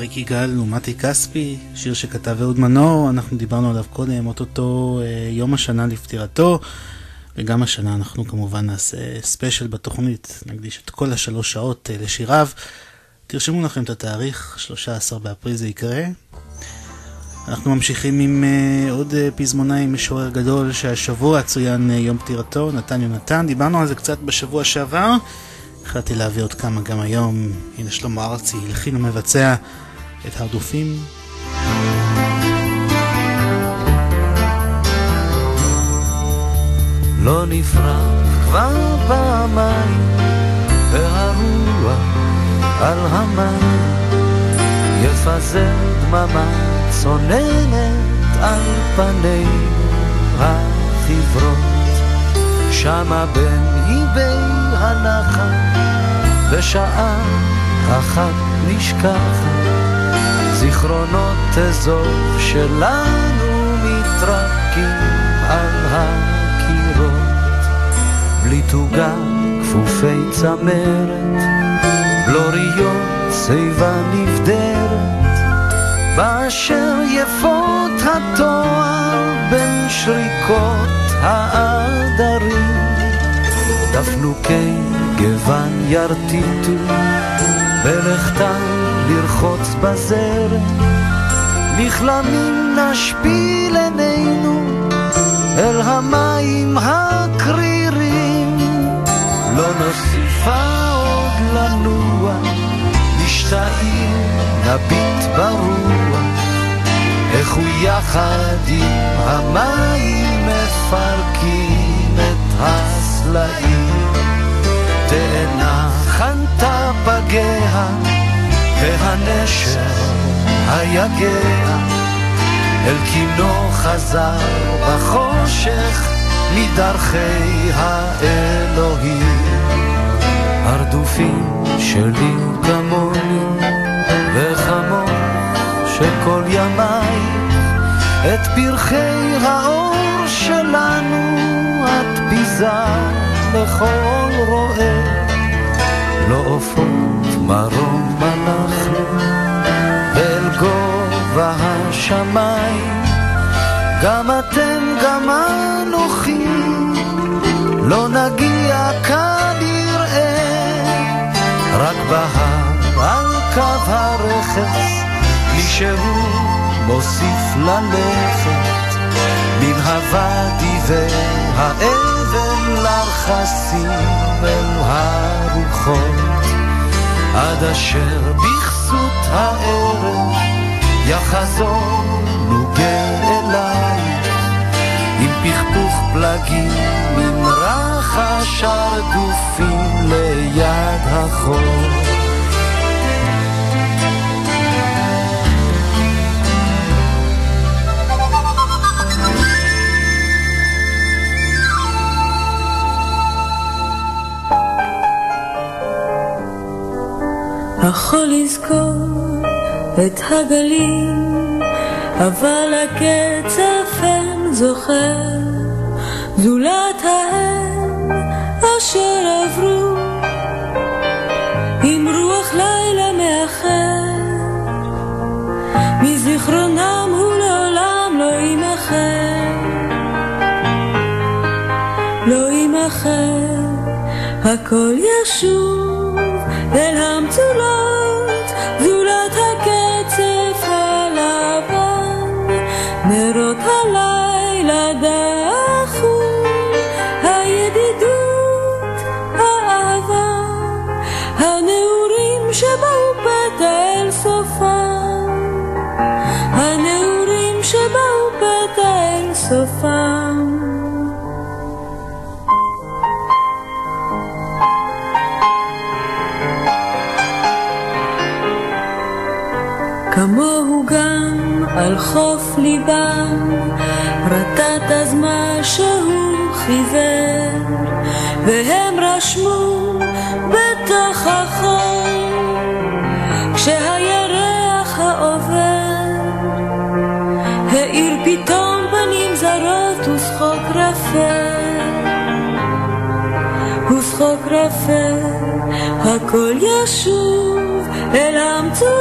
זאת אהבה, ריקי גל ומתי כספי, שיר שכתב אהוד מנור, אנחנו דיברנו עליו קודם, אוטוטו אה, יום השנה לפטירתו, וגם השנה אנחנו כמובן נעשה ספיישל בתוכנית, נקדיש את כל השלוש שעות אה, לשיריו. תרשמו לכם את התאריך, 13 באפריל זה יקרה. אנחנו ממשיכים עם אה, עוד פזמונאי משורר גדול שהשבוע צוין יום פטירתו, נתן יונתן, דיברנו על זה קצת בשבוע שעבר. החלטתי להביא עוד כמה גם היום. הנה שלמה ארצי הלחין ומבצע את הרדופים. לא נפרח כבר פעמיים, והרוח על המים יפזר דממה צוננת על פנינו החיוורות, שמה בין איבי הנחל בשעה אחת נשכחת, זיכרונות אזוב שלנו מתרקים על הקירות, בלי תוגה כפופי צמרת, בלוריות שיבה נבדרת, באשר יפות התואר בין שריקות העדרים, דפנוקי גוון ירטיטו, בלכתם לרחוץ בזרם, נכלמים נשפיל עינינו אל המים הקרירים, לא נוסיפה עוד לנוע, נשתעיר, נביט ברוח, איך הוא יחד עם המים מפרקים את הסלעים. תאנה חנתה פגיה, והנשר היגע, אל קינו חזר בחושך מדרכי האלוהים. הרדופים שלי כמוני, וכמוך שכל ימיי, את פרחי האור שלנו את ביזה. לכל רועה, לא עופות מרום אנחנו, ואל גובה השמיים, גם אתם גם אנוכי, לא נגיע כנראה, רק בהר על קו הרכס, מוסיף ללכת, מן הוואדי והאל. לרחסים אל הרוחות, עד אשר בכסות הערב יחזור נוגר אלייך, עם פכפוך פלגים, עם הרדופים ליד החור. יכול לזכור את הגלים, אבל הקצף אין זוכר, זולת ההם אשר עברו, עם רוח לילה מאחר, מזיכרונם הוא לעולם לא יימחר, לא יימחר, הכל ישוב. אל המצולות, זולת על חוף ליבם, רטט אז מה שהוא חיוור, והם רשמו בתוך החול, כשהירח העובר, האיר פתאום פנים זרות ושחוק רפה, ושחוק רפה. הכל ישוב אל המצולות,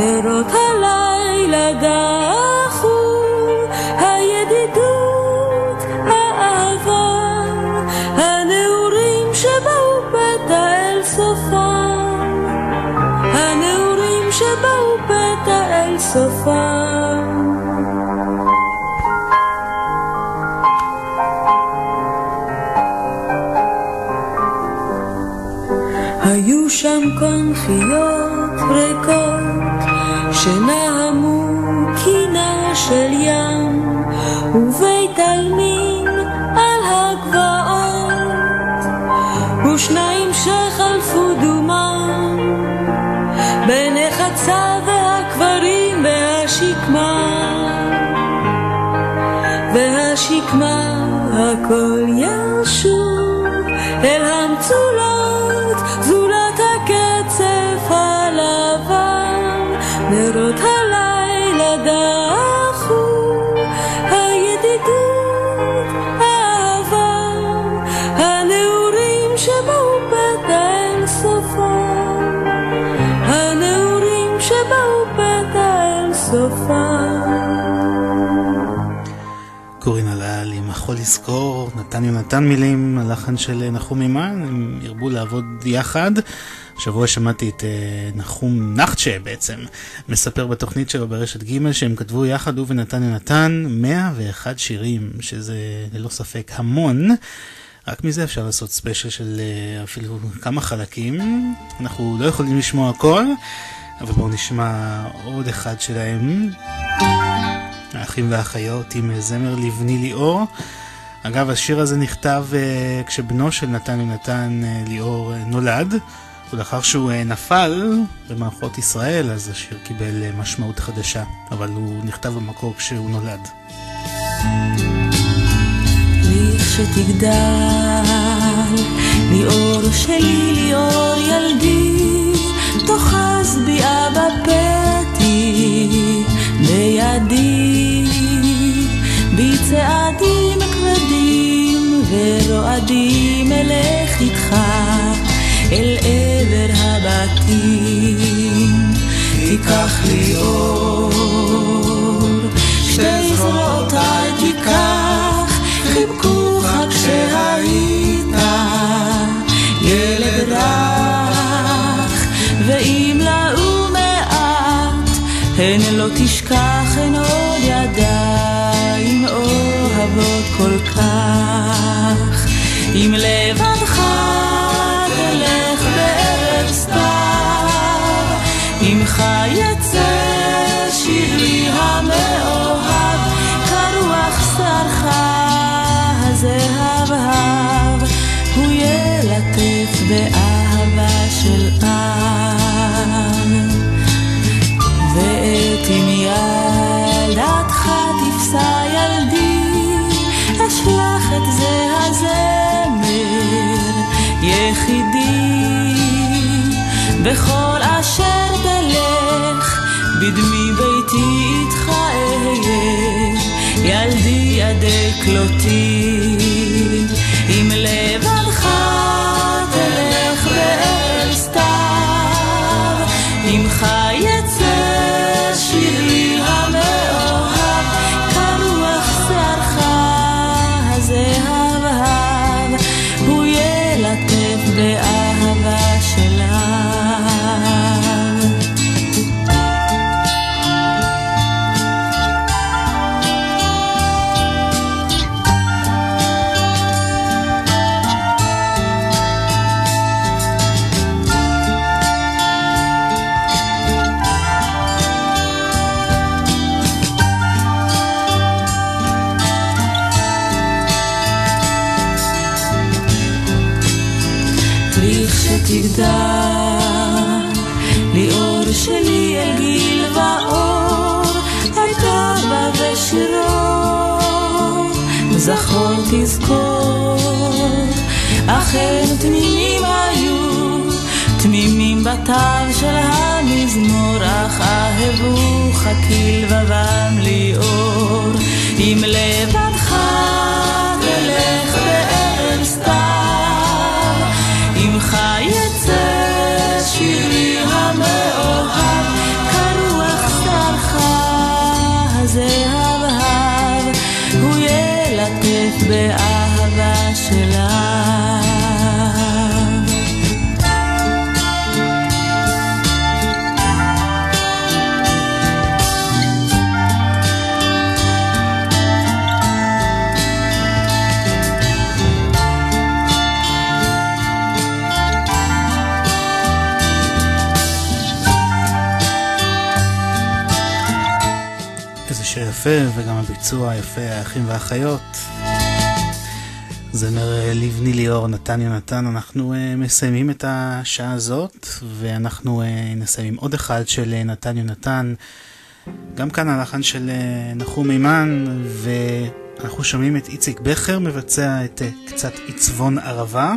נרות הלילה דחו, הידידות, האהבה, הנעורים שבאו פתע אל סופם, הנעורים שבאו פתע אל סופם. היו שם קונכיות ריקות שנעמו קינה של ים ובית עלמין על הגבעות ושניים שחלפו דומם בין החצה והקברים והשקמה והשקמה הכל ישוב אל המצולות החול לזכור, נתן יונתן מילים, הלחן של נחום אימן, הם הרבו לעבוד יחד. השבוע שמעתי את uh, נחום נחצ'ה בעצם, מספר בתוכנית שלו ברשת ג' שהם כתבו יחד, הוא ונתן יונתן, 101 שירים, שזה ללא ספק המון. רק מזה אפשר לעשות ספיישל של uh, אפילו כמה חלקים. אנחנו לא יכולים לשמוע הכל, אבל בואו נשמע עוד אחד שלהם. האחים והאחיות עם זמר לבני ליאור. אגב, השיר הזה נכתב uh, כשבנו של נתן יונתן uh, ליאור uh, נולד, ולאחר שהוא uh, נפל במערכות ישראל, אז השיר קיבל uh, משמעות חדשה, אבל הוא נכתב במקור כשהוא נולד. לכשתגדל, ליאור שלי, ליאור ילדי, תאחז בי אבא בידי, בצעדים כבדים ורועדים אלך איתך אל עבר הבתים. תיקח לי אור, שתי זרועותיי תיקח, חיבקוך כשהיית ילד רך, ואם לאו מעט, הן לא תשכח אם לבדך בכל אשר תלך, בדמי ביתי איתך אהיה, ילדי אדק לותי. וגם הביצוע היפה, האחים והאחיות. זמר אה, לבני ליאור, נתן יונתן, אנחנו uh, מסיימים את השעה הזאת, ואנחנו uh, נסיים עם עוד אחד של uh, נתן יונתן. גם כאן הלחן של uh, נחום מימן, ואנחנו שומעים את איציק בכר מבצע את uh, קצת עיצבון ערבה.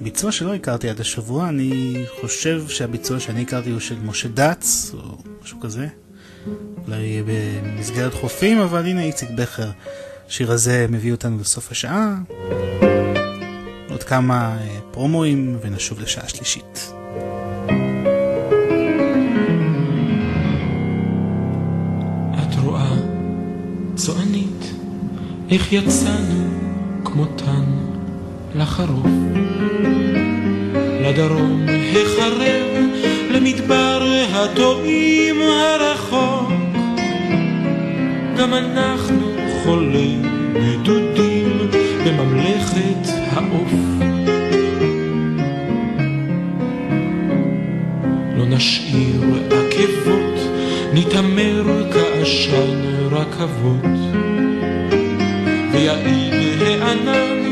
ביצוע שלא הכרתי עד השבוע, אני חושב שהביצוע שאני הכרתי הוא של משה דץ, או משהו כזה. אולי במסגרת חופים, אבל הנה איציק בכר. השיר הזה מביא אותנו לסוף השעה. עוד כמה אה, פרומואים ונשוב לשעה שלישית. את רואה, צוענית, איך יצאנו כמותן לחרוף. לדרום החרב, למדבר הטועים הרחוק. גם אנחנו חולי נדודים בממלכת העוף. לא נשאיר עקבות, נתעמר כעשן רכבות. ויעיד הענן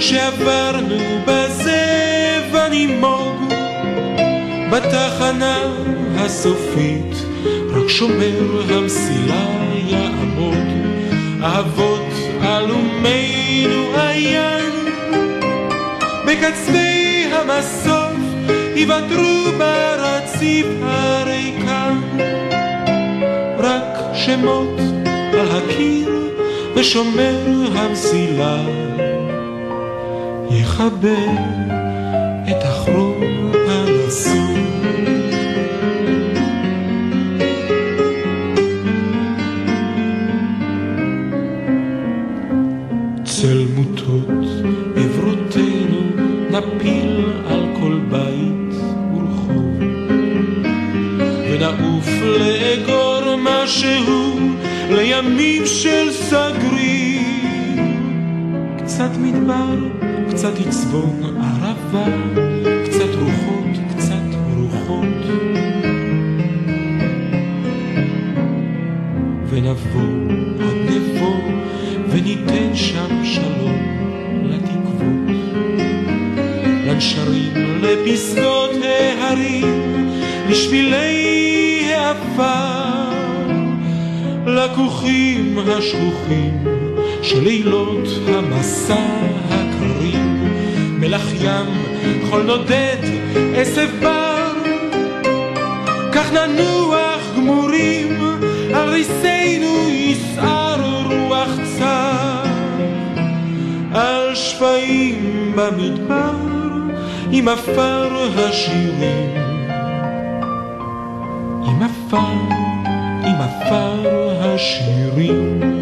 שעברנו בזה ונימוג בתחנה הסופית, שומר המסילה יעמוד. אהבות עלומינו עיין בקצווי המסוף יוותרו ברציף הריקה רק שמות על הקיר ושומר המסילה יכבה משהו לימים של סגרים קצת מדבר, קצת עצבון ערבה קצת רוחות, קצת רוחות. ונבוא עד נבוא וניתן שם שלום לתקוות, לנשרים, לפסגות ההרים, לשבילי העפר, לכוכים השכוחים של לילות המסע הקרים, מלח ים, חול נודד, עשב בר, כך ננוח גמורים, על ריסנו יסער רוח צר, על שפעים במדבר, עם עפר השירים. עם עפר, עם עפר השירים. אהבות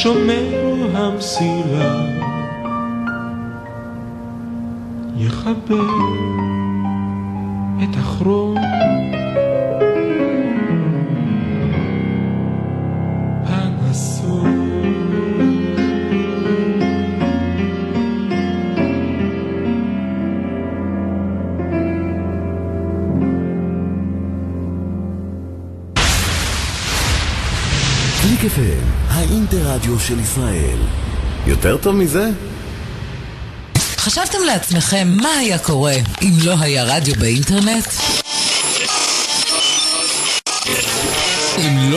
ושומר המסילה יכבה של ישראל. יותר טוב מזה? חשבתם לעצמכם מה היה קורה אם לא היה רדיו באינטרנט?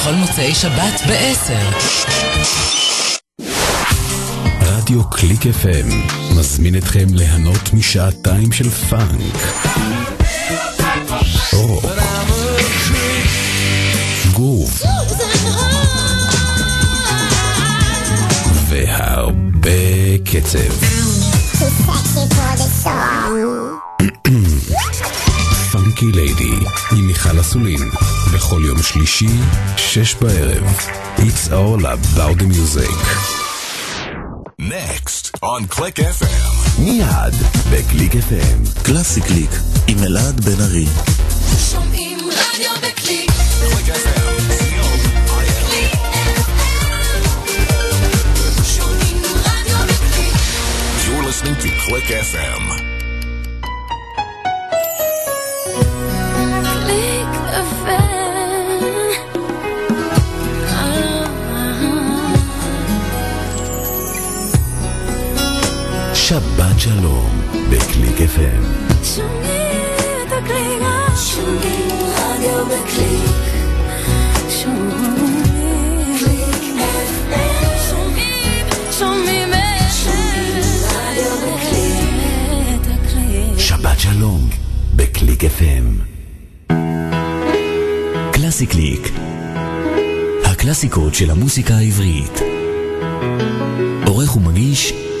בכל מוצאי שבת ב-10. רדיו קליק FM מזמין אתכם ליהנות משעתיים של פאנק. רוק. גרוב. והרבה קצב. Funky Lady מיכל אסולין בכל יום שלישי, שש בערב. It's all about the music. Next on Click FM. מיד בקליק FM. קלאסי קליק עם אלעד בן ארי. שומעים רדיו בקליק. FM. listening to Click FM. שבת שלום בקליק FM. שומעים את הקליק. שומעים רדיו בקליק. שומעים קליק FM. שומעים, שומעים רדיו בקליק. שבת שלום בקליק FM. קלאסי קליק. הקלאסיקות של המוסיקה העברית. עורך ומגיש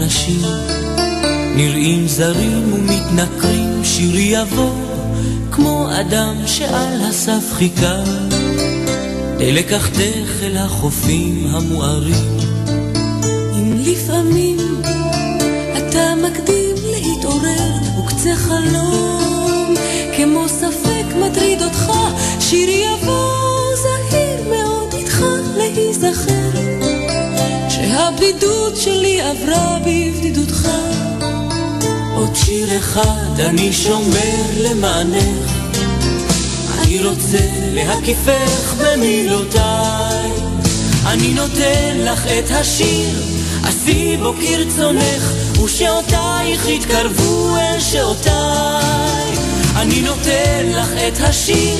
האנשים נראים זרים ומתנכרים, שירי יבוא כמו אדם שעל הסף חיכה, די לקחתך אל החופים המוארים. אם לפעמים אתה מקדים להתעורר וקצה חלום כמו ספק מטריד אותך שיר יבוא זהיר מאוד איתך להיזכר שהבדידות שלי עברה בבדידותך עוד שיר אחד אני שומר למענך, אני רוצה להקיפך במילותיי, אני נותן לך את השיר, עשי בו כרצונך, ושעותייך יתקרבו אל שעותיי. אני נותן לך את השיר,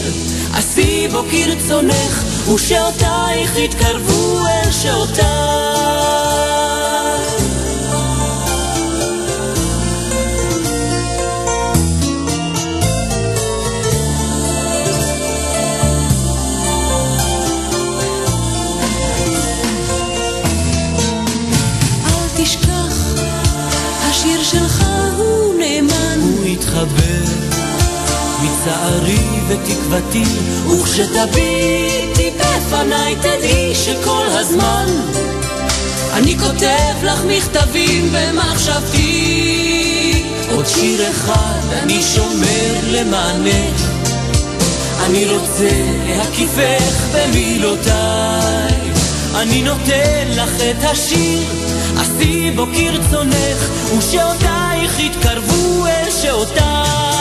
עשי בו כרצונך, ושעותייך יתקרבו אל שעותיי. מצערי ותקוותי, וכשתביטי בפניי תדעי שכל הזמן אני כותב לך מכתבים במחשבתי. עוד שיר אחד אני שומר למענך, אני רוצה להקיפך במילותיי. אני נותן לך את השיר, עשי בו כרצונך, ושעותייך יתקרבו אל שעותיי.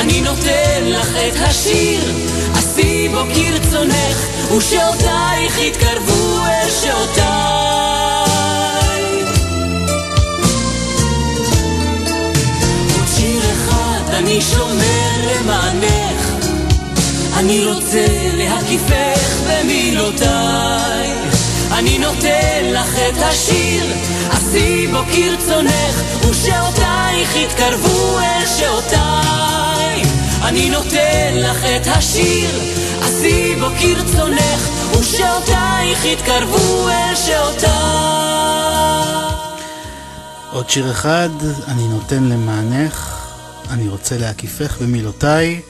אני נותן לך את השיר, עשי בו כרצונך, ושעותייך יתקרבו אל שעותיי. אני שומר למענך, אני רוצה להקיפך במילותיי. אני נותן לך את השיר, עשי בו כרצונך, ושעותייך יתקרבו אל שעותיי. אני נותן לך את השיר, עשי בו כרצונך, ושעותייך יתקרבו אל שעותיי. עוד שיר אחד, אני נותן למענך, אני רוצה להקיפך במילותיי.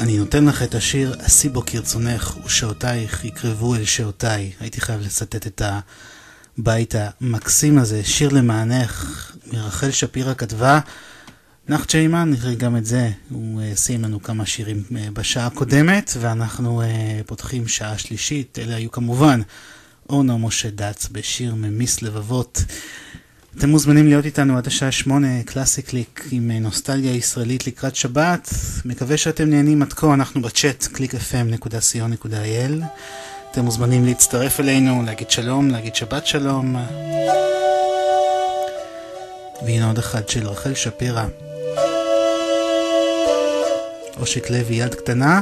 אני נותן לך את השיר "עשי בו כרצונך ושעותייך יקרבו אל שעותיי". הייתי חייב לצטט את הבית המקסים הזה, שיר למענך, מרחל שפירא כתבה. נחצ'ה אימן נראה גם את זה, הוא סיים לנו כמה שירים אה, בשעה הקודמת, ואנחנו uh, פותחים שעה שלישית, אלה היו כמובן אורנה משה דץ בשיר ממיס לבבות. אתם מוזמנים להיות איתנו עד השעה שמונה, קלאסי קליק עם אה, נוסטלגיה ישראלית לקראת שבת. מקווה שאתם נהנים עד כה, אנחנו בצ'אט www.clickfm.co.il אתם מוזמנים להצטרף אלינו, להגיד שלום, להגיד שבת שלום. והנה עוד אחד של רחל שפירא. אושיק לוי, יד קטנה.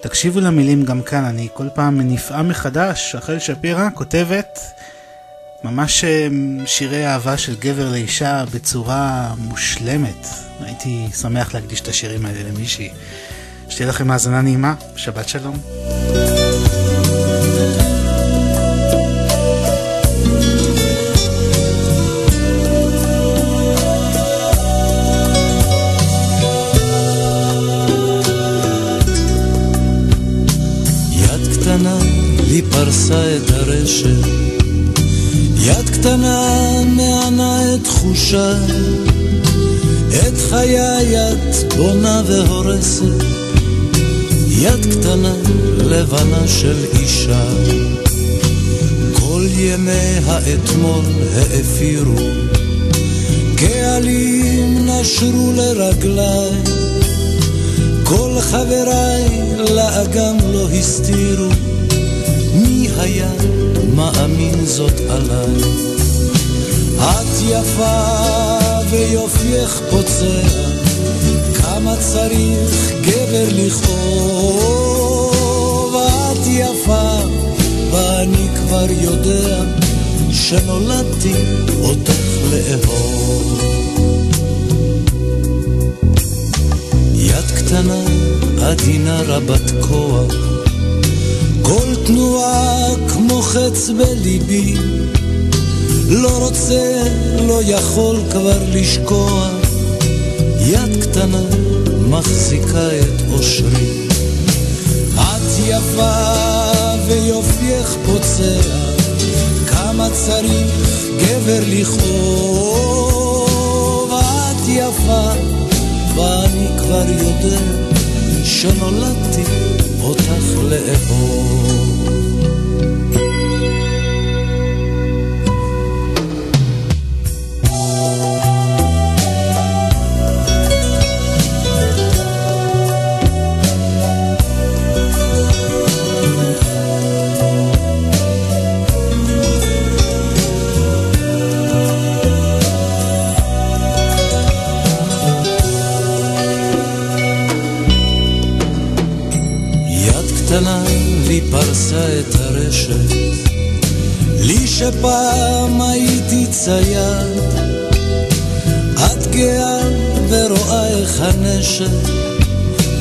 תקשיבו למילים גם כאן, אני כל פעם נפעם מחדש. רחל שפירא כותבת ממש שירי אהבה של גבר לאישה בצורה מושלמת. הייתי שמח להקדיש את השירים האלה למישהי. שתהיה לכם האזנה נעימה, שבת שלום. פרסה את הרשת יד קטנה מענה את תחושיי, את חיי את בונה והורסת, יד קטנה לבנה של אישה. כל ימי האתמול האפירו, קהלים נשרו לרגליי, כל חבריי לאגם לא הסתירו, מי היה מאמין זאת עליי. את יפה ויופייך פוצע, כמה צריך גבר לכאוב. את יפה ואני כבר יודע שנולדתי אותך לאהוב. יד קטנה, עדינה רבת כוח כל תנועה כמו חץ בליבי, לא רוצה, לא יכול כבר לשקוע, יד קטנה מחזיקה את אושרי. את יפה ויופייך פוצע, כמה צריך גבר לכאוב. את יפה, ואני כבר יודע שנולדתי אותך לאהוב. שפעם הייתי צייד, את גאה ורואה איך הנשק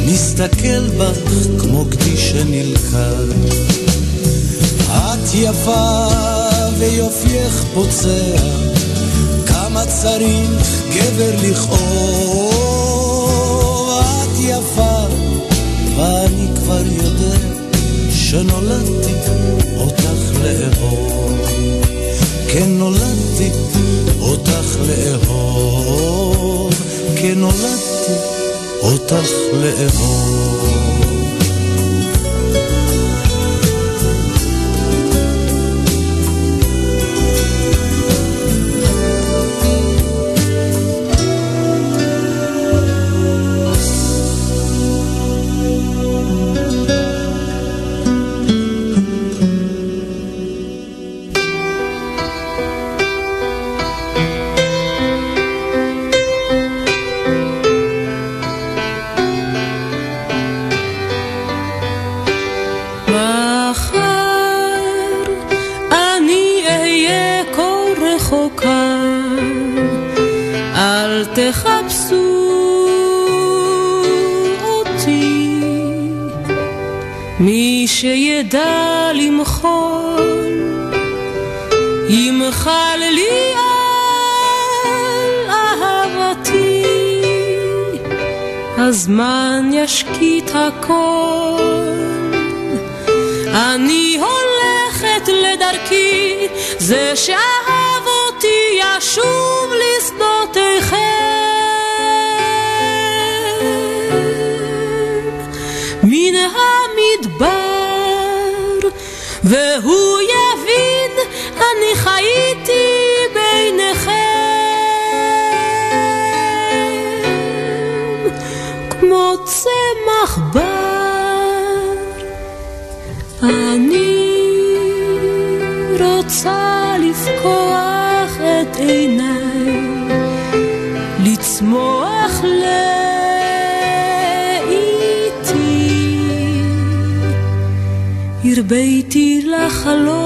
מסתכל בך כמו גדי שנלכד. את יפה ויופייך פוצע, כמה צריך גבר לכאוב. את יפה ואני כבר יודע שנולדתי אותך לאהוב. כן נולדתי אותך לאהוב. כן נולדתי אותך לאהוב. זה שאהב הרביתי לחלום,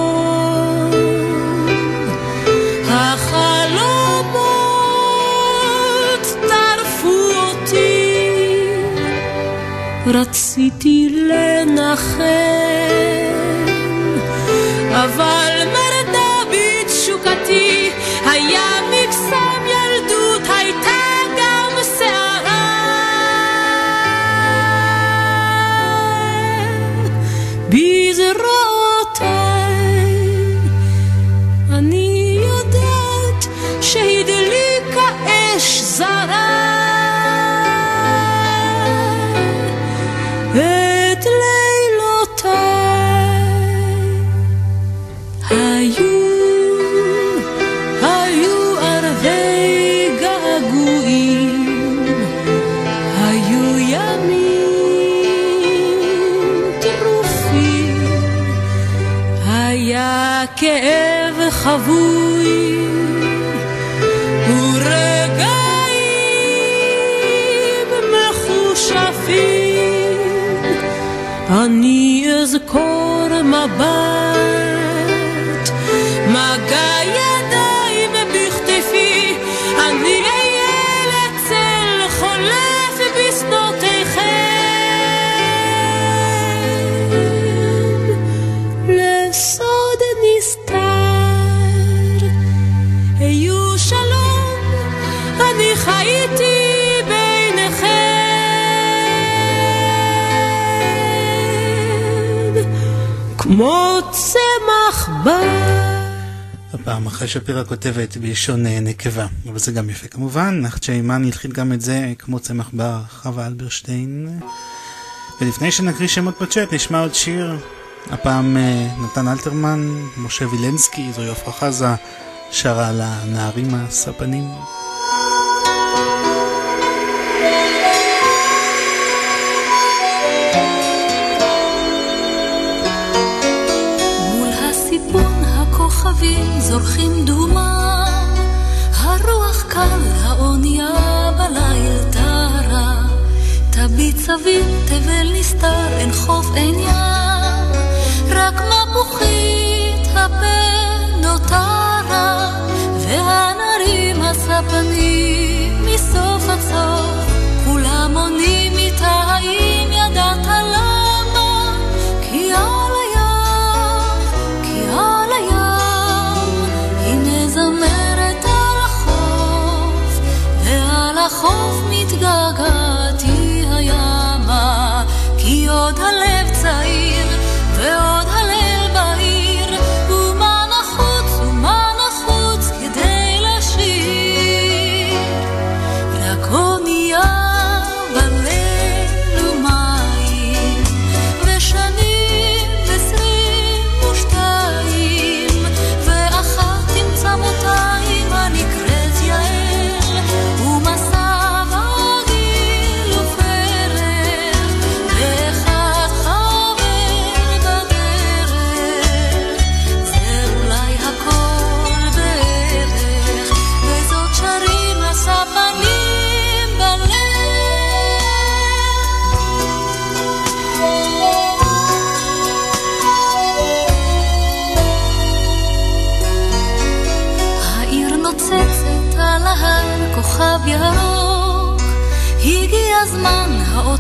הפעם אחרי שפירה כותבת בלשון אה, נקבה, אבל זה גם יפה כמובן, נחצ'ה אימן הלחין גם את זה כמו צמח בר, חווה אלברשטיין. ולפני שנקריא שמות בצ'אט נשמע עוד שיר, הפעם אה, נתן אלתרמן, משה וילנסקי, זוהי עפרה חזה, שרה על הנערים הספנים. זורחים דומם, הרוח קל, האונייה בליל טרה. תביט סביב, תבל נסתר, אין חוף, אין ים, רק מפוחית הפה נותרה, והנערים הספנים מסוף עד סוף, כולם עונים איתה, האם החוף מתגעגעת היא הימה, כי עוד הלב צעיר, ועוד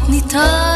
הזמן, האות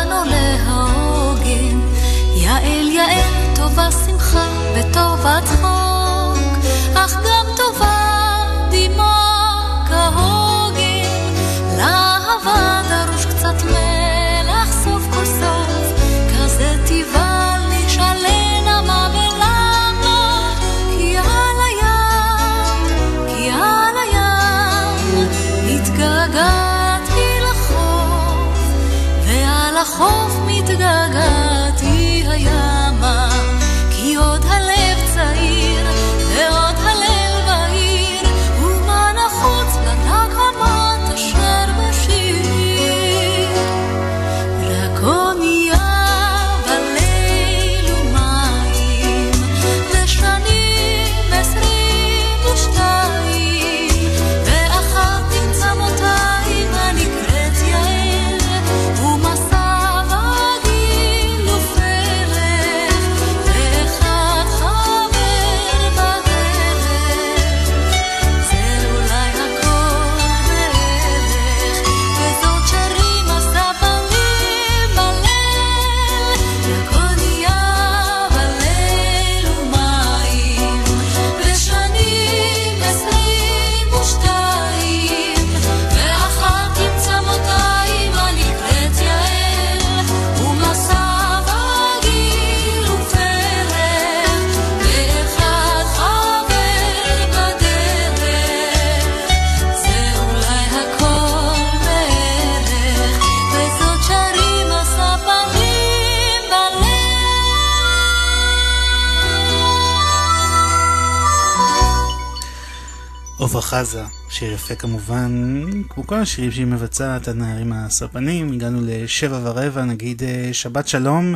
חזה, שיר יפה כמובן, כמו כל השירים שהיא מבצעת, הנערים הספנים, הגענו לשבע ורבע, נגיד אה, שבת שלום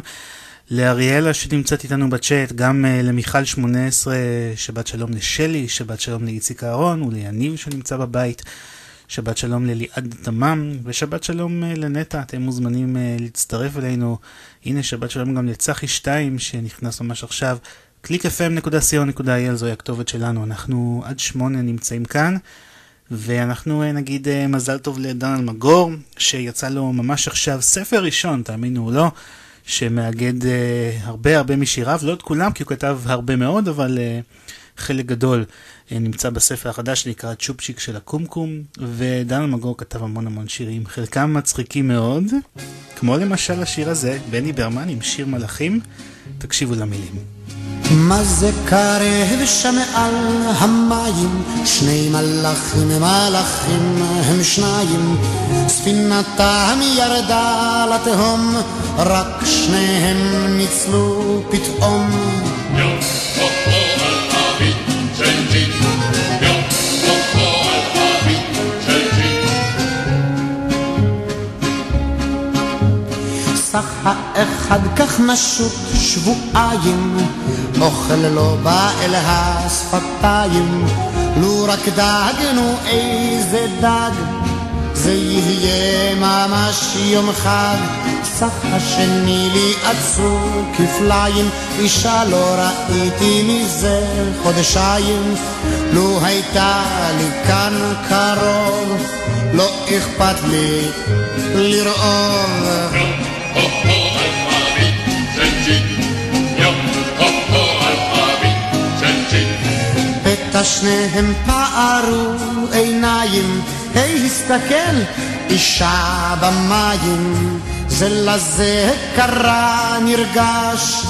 לאריאלה שנמצאת איתנו בצ'אט, גם אה, למיכל שמונה עשרה, שבת שלום לשלי, שבת שלום לאיציק אהרון וליניב שנמצא בבית, שבת שלום לליעד תמם, ושבת שלום אה, לנטע, אתם מוזמנים להצטרף אלינו, הנה שבת שלום גם לצחי שתיים שנכנס ממש עכשיו. www.clickfm.co.il זוהי הכתובת שלנו, אנחנו עד שמונה נמצאים כאן ואנחנו אה, נגיד אה, מזל טוב לדן אלמגור שיצא לו ממש עכשיו ספר ראשון, תאמינו או לא, שמאגד אה, הרבה הרבה משיריו, לא את כולם כי הוא כתב הרבה מאוד, אבל חלק גדול נמצא בספר החדש שנקרא צ'ופצ'יק של הקומקום, ודן אלמגור כתב המון המון שירים, חלקם מצחיקים מאוד, כמו למשל השיר הזה, בני ברמן עם שיר מלאכים, תקשיבו למילים. מה זה קרב שם על המים? שני מלאכים מלאכים הם שניים, ספינתם ירדה לתהום, רק שניהם ניצלו פתאום. סך האחד כך נשות שבועיים, אוכל לא בא אל השפתיים, לו רק דאגנו איזה דג, זה יהיה ממש יום חג. סך השני לי עצוב כפליים, אישה לא ראיתי מזה חודשיים, לו הייתה לי כאן קרוב, לא אכפת לי לרעוב. את השניהם פערו עיניים, היי הסתכל, אישה במים, זה לזה קרה נרגש,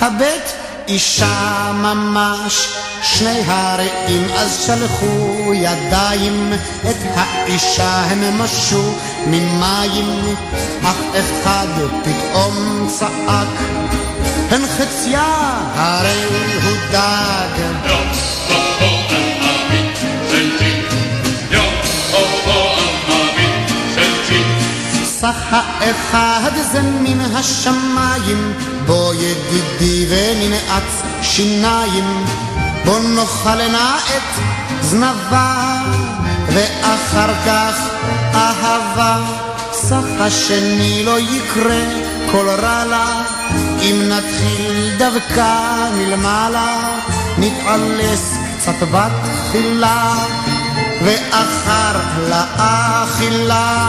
הבט אישה ממש, שני הרעים אז שלחו ידיים, את האישה הם משו ממים, אך אחד פתאום צעק, הן חציה הרי הוא דג. סך האחד זה מן השמיים, בוא ידידי וננעץ שיניים, בוא נאכלנה את זנבה, ואחר כך אהבה. סך השני לא יקרה כל רע לה, אם נתחיל דווקא מלמעלה, נתעלס קצת בתחילה, ואחר לאכילה.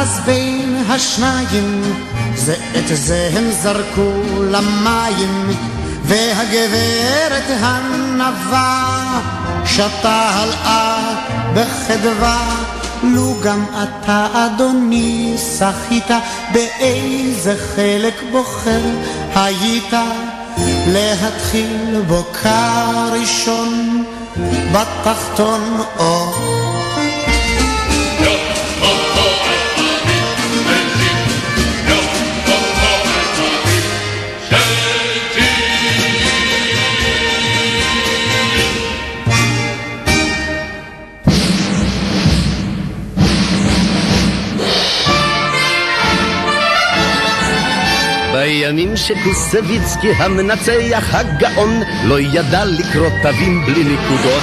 אז בין השניים, זה את זה הם זרקו למים, והגברת הנבה שתה הלאה בחדווה. לו גם אתה אדוני שחית באיזה חלק בוחר היית להתחיל בו כראשון בתחתון או בימים שקוסביצקי המנצח הגאון לא ידע לקרוא תווים בלי נקודות.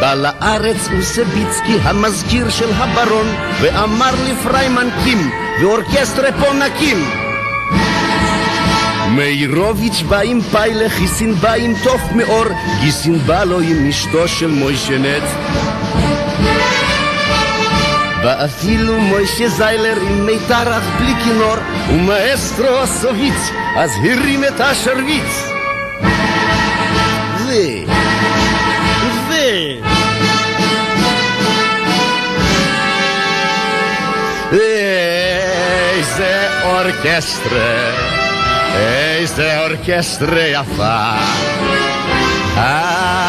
בא לארץ אוסביצקי המזכיר של הברון ואמר לפריימן קים ואורקסטרה פה נקים. מאירוביץ' בא עם פיילה, חיסין בא עם תוף מאור גיסין בא לו עם אשתו של מוישנט ואפילו מוישה זיילר עם מיתר אך בלי כינור ומאסטרו הסוביץ אז הרים את השרביץ ו... ו... איזה אורקסטרה, איזה אורקסטרה יפה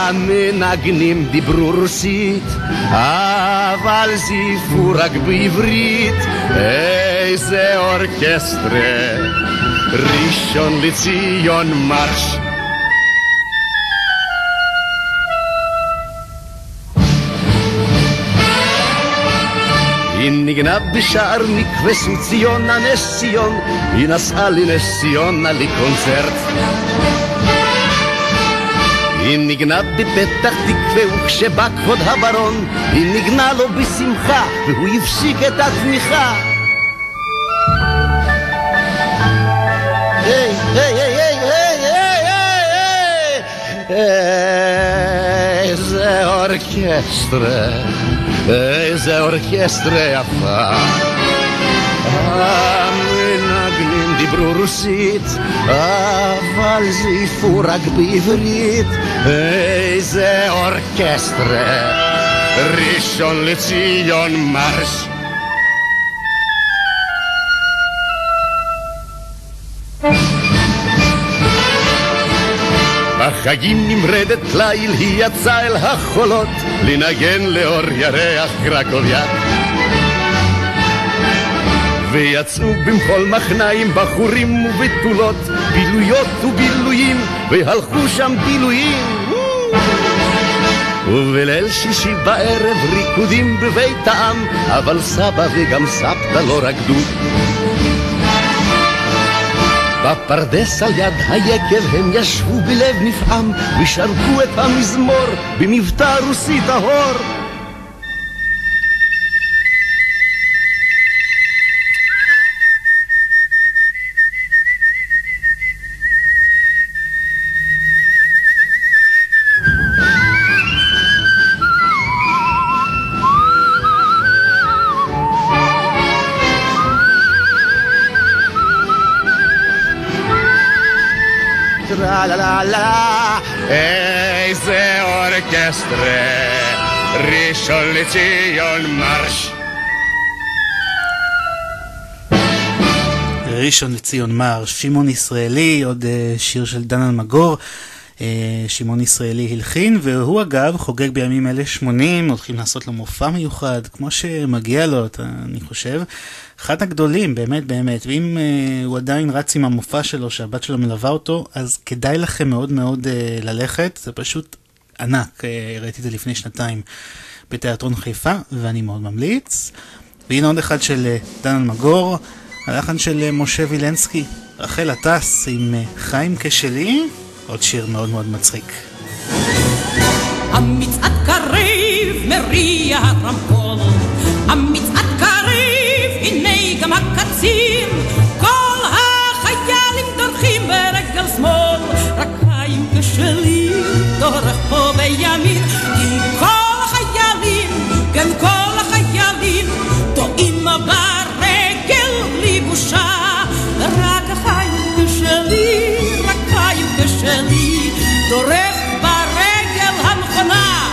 המנגנים דיברו רוסית, אבל זיפו רק בעברית. איזה אורקסטרה, ראשון לציון מרש. היא ניגנה בשער מקווה ציונה נס ציון, היא נסעה לנס ציונה לקונצרט. היא ניגנה בפתח תקווה וכשבא כבוד הברון היא ניגנה לו בשמחה והוא הפסיק את התמיכה היי, היי, היי, היי, היי, היי, היי, איזה אורקסטרה, איזה אורקסטרה יפה דיברו רוסית, אבל זייפו רק בעברית. איזה אורקסטרה, ראשון לציון מרש. בחגים נמרדת ליל היא יצאה אל החולות לנגן לאור ירח קרקוביה ויצאו במחול מחניים בחורים ובתולות, בילויות ובילויים, והלכו שם בילויים. ובליל שישי בערב ריקודים בבית העם, אבל סבא וגם סבתא לא רקדו. בפרדס על יד היקב הם ישבו בלב נפעם, ושרקו את המזמור במבטא רוסי טהור. אורקסטרה, ראשון לציון מרש. ראשון לציון מרש, שמעון ישראלי, עוד uh, שיר של דן אלמגור. uh, שמעון ישראלי הלחין, והוא אגב חוגג בימים אלה 80, הולכים לעשות לו מופע מיוחד, כמו שמגיע לו, אני חושב. אחד הגדולים, באמת באמת, ואם uh, הוא עדיין רץ עם המופע שלו, שהבת שלו מלווה אותו, אז כדאי לכם מאוד מאוד ללכת, זה פשוט ענק, אה, ראיתי את זה לפני שנתיים בתיאטרון חיפה, ואני מאוד ממליץ. והנה עוד אחד של אה, דן אלמגור, הלחן של אה, משה וילנסקי, רחל עטס עם חיים כשלי, עוד שיר מאוד מאוד מצחיק. המצעד קריב, מריע הרמקול, המצעד קריב, הנה גם הקציר, כל החיילים דורכים ברגל שמאל, רק חיים כשלי דורך פה בימין, כי כל החיילים, כן כל החיילים, טועים ברגל בלי בושה. רק החיים שלי, רק חיים שלי, דורך ברגל המכונה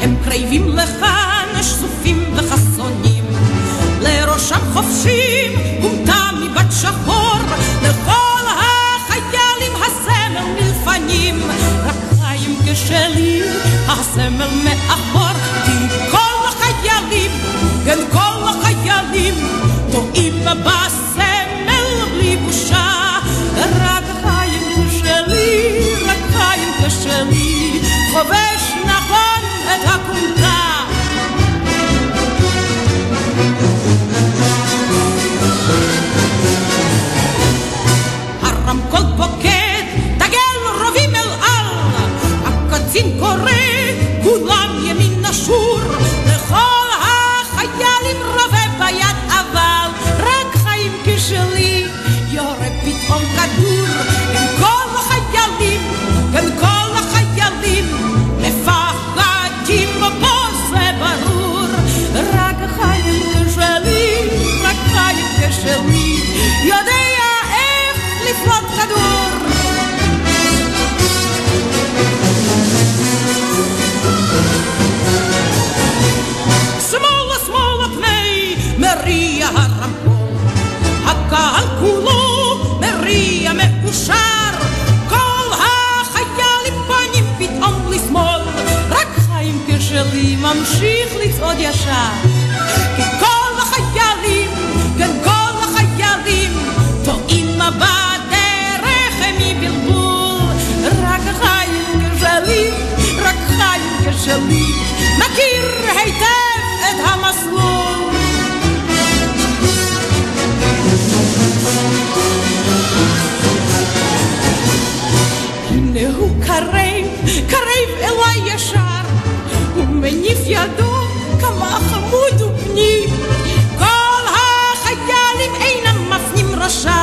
הם קרבים לך נשזופים וחסונים, לראשם חופשי הסמל מאחור, כי כל החיילים, כן כל החיילים, טועים בסמל בלי בושה. רק חיים שלי, רק חיים שלי, חובש מאושר, כל החיילים פנים פתאום לשמאל, רק חיים כשלי ממשיך לצעוד ישר. קרב, אליי ישר, הוא מניף ידו כמה חמוד ובני. כל החיילים אינם מפנים ראשם,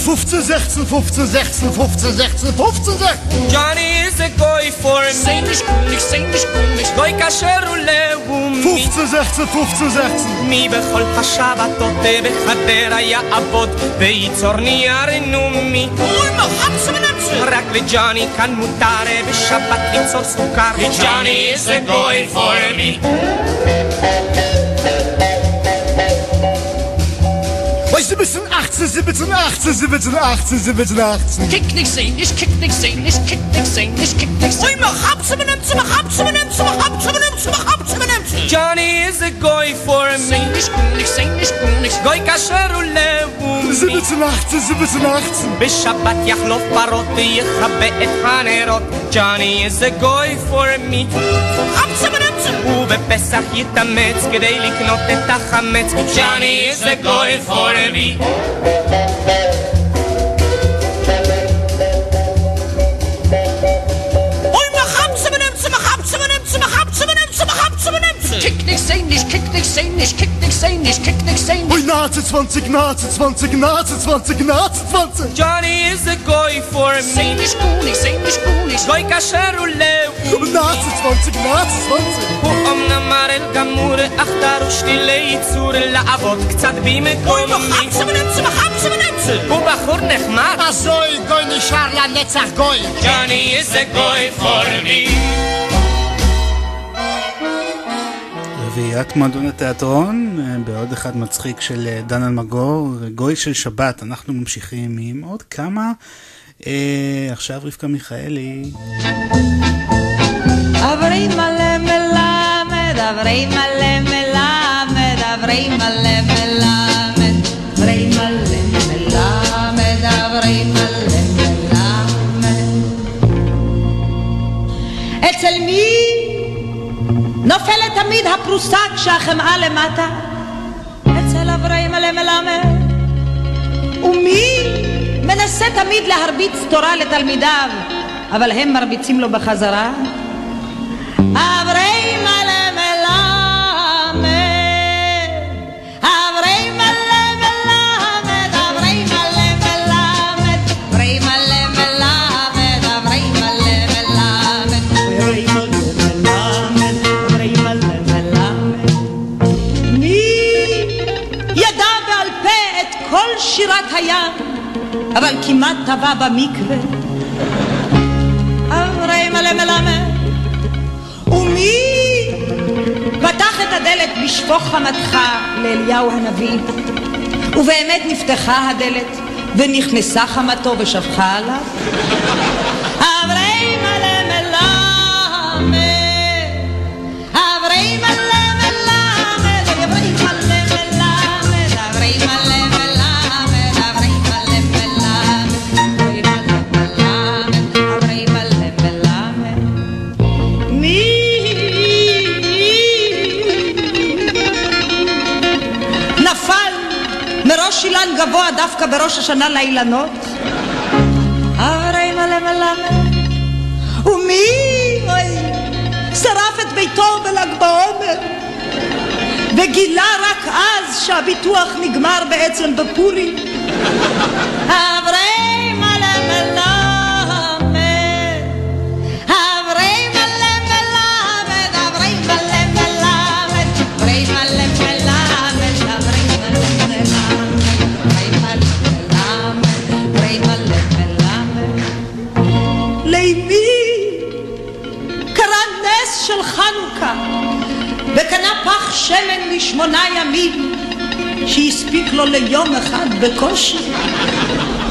15, 16, 15, 16, 15, 16, 15, 16. Johnny is a guy for me. Koen, ik zijn niet koen, ik Goy kasher ulevumi. 15, 16, 15, 16. מי בכל השבתות בחדרה יעבוד וייצור נייר נומי. אוי, חפש מנפש? רק לג'וני כאן מותר בשבת ליצור סוכר. ג'וני is a guy for me. Oi, 17, 18, 17, 18, 17, 18, 17, 18. Kijk niks zijn, is kijk niks zijn, is kijk niks zijn, is kijk niks zijn. Oei, ma hapse me nemse, ma hapse me nemse, ma hapse me nemse, ma hapse me nemse. Johnny is a guy for me. Zijn niet koen, ik zijn niet koen, ik גוי כאשר הוא לבומי 17, 18, 17, 18. בשבת יחלוף פרות ויכבה את הנרות ג'וני is a guy for me. ובפסח יתאמץ כדי לקנות את החמץ ג'וני is a guy for me is kijk niks zijn, is kijk niks zijn, is kijk niks zijn. Oi, nazi 20, nazi 20, nazi 20, nazi 20. Johnny is a guy for me Zijn niet koen, ik zijn niet koen, ik גוי כאשר הוא לבומי Nazi 20, nazi 20. הוא אמנם מראה גמור, אך דרוש לי ליצור לעבוד קצת במקומי. אוי, מחמצה ונמצה, מחמצה ונמצה. הוא בחור נחמד. Azoi, goi nishar לנצח גוי. Johnny is a guy for me. רביעיית מועדון התיאטרון, אה, בעוד אחד מצחיק של אה, דן אלמגור, גוי של שבת. אנחנו ממשיכים עם עוד כמה. אה, עכשיו רבקה מיכאלי. אברי מלא מלמד, אברי מלא מלמד, אברי מלא מלמד, נופלת תמיד הפרוסה כשהחמאה למטה? אצל אברי מלא מלמד. ומי מנסה תמיד להרביץ תורה לתלמידיו, אבל הם מרביצים לו בחזרה? אברי אבל כמעט טבע במקווה. אברי מלא מלמד, ומי פתח את הדלת בשפוך חמתך לאליהו הנביא, ובאמת נפתחה הדלת, ונכנסה חמתו ושפכה עליו? גבוה דווקא בראש השנה לאילנות? אברי מלא מלמד. ומי, אוי, שרף את ביתו בל"ג בעומר, וגילה רק אז שהביטוח נגמר בעצם בפורים. אברי וקנה פח שמן לשמונה ימים שהספיק לו ליום אחד בקושי.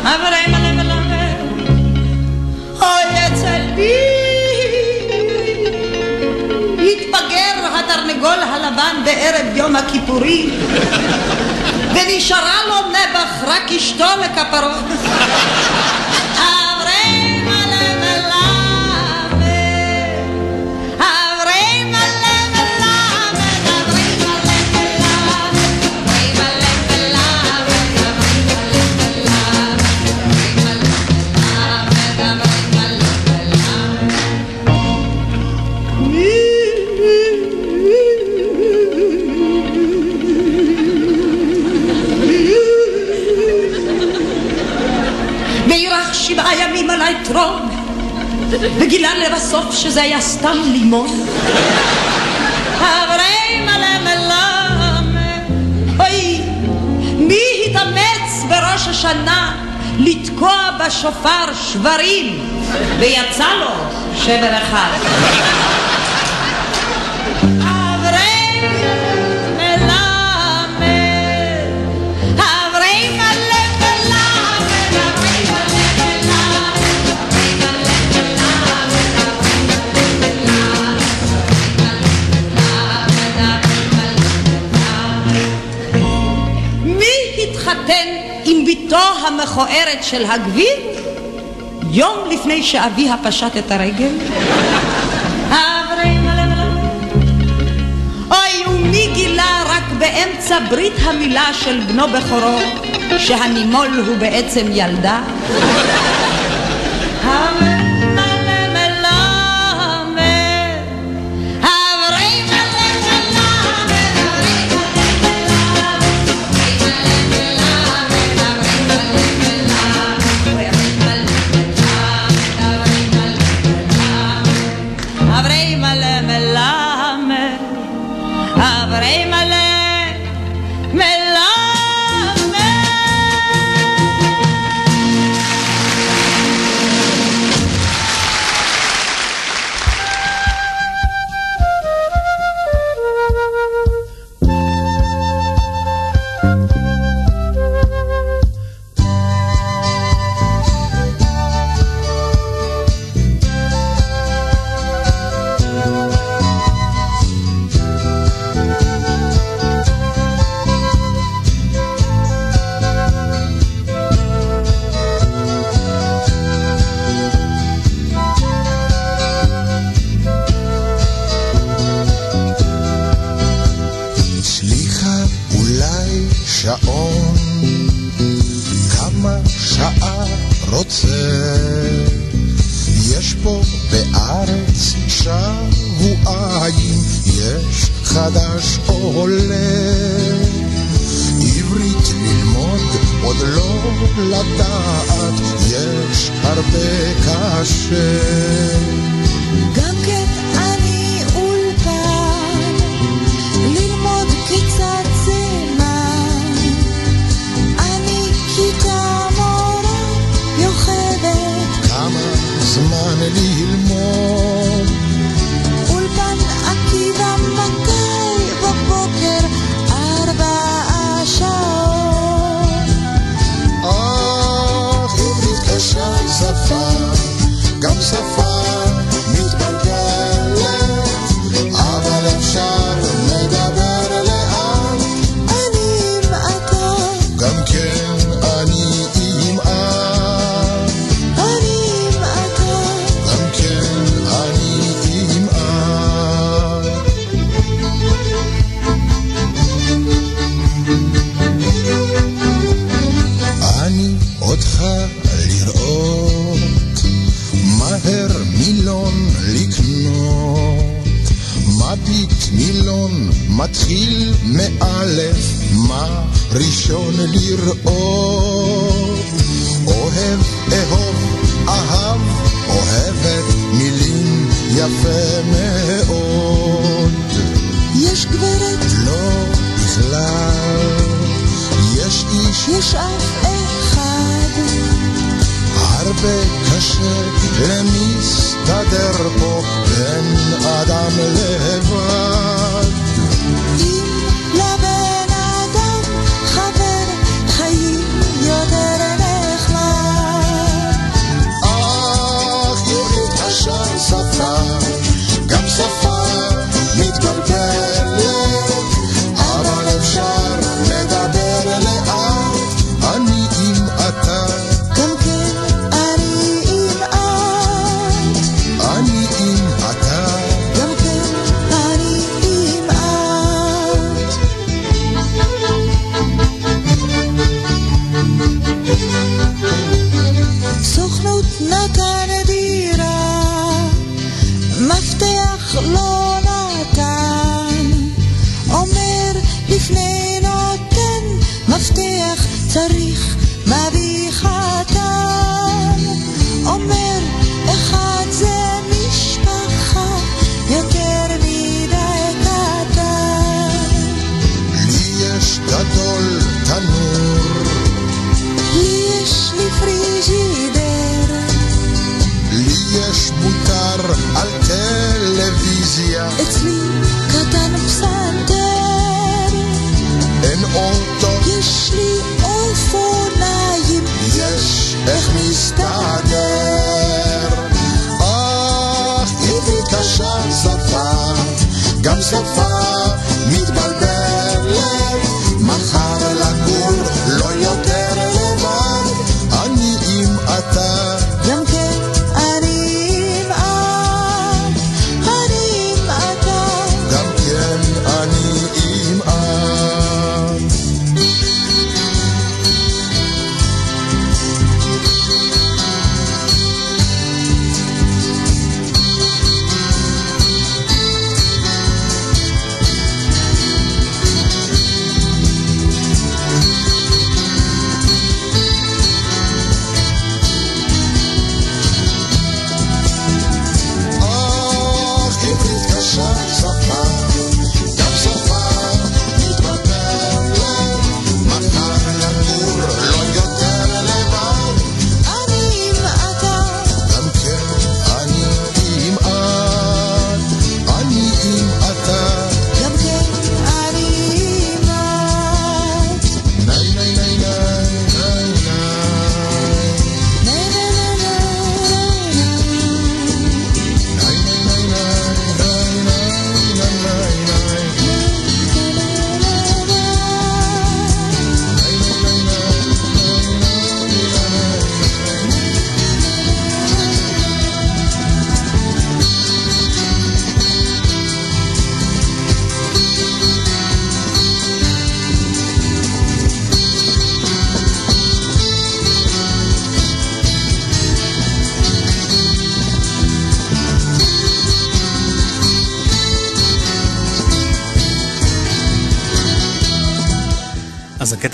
אברי מלא מלמד, אוי אצל מי התבגר התרנגול הלבן בערב יום הכיפורים ונשארה לו נעבך רק אשתו לכפרות. וגילה לבסוף שזה היה סתם לימון. אברי מלא מלמד, אוי, מי התאמץ בראש השנה לתקוע בשופר שברים, ויצא לו שבר אחד. המכוערת של הגביר יום לפני שאביה פשט את הרגל? אוי, ומי גילה רק באמצע ברית המילה של בנו בכורו שהנימול הוא בעצם ילדה?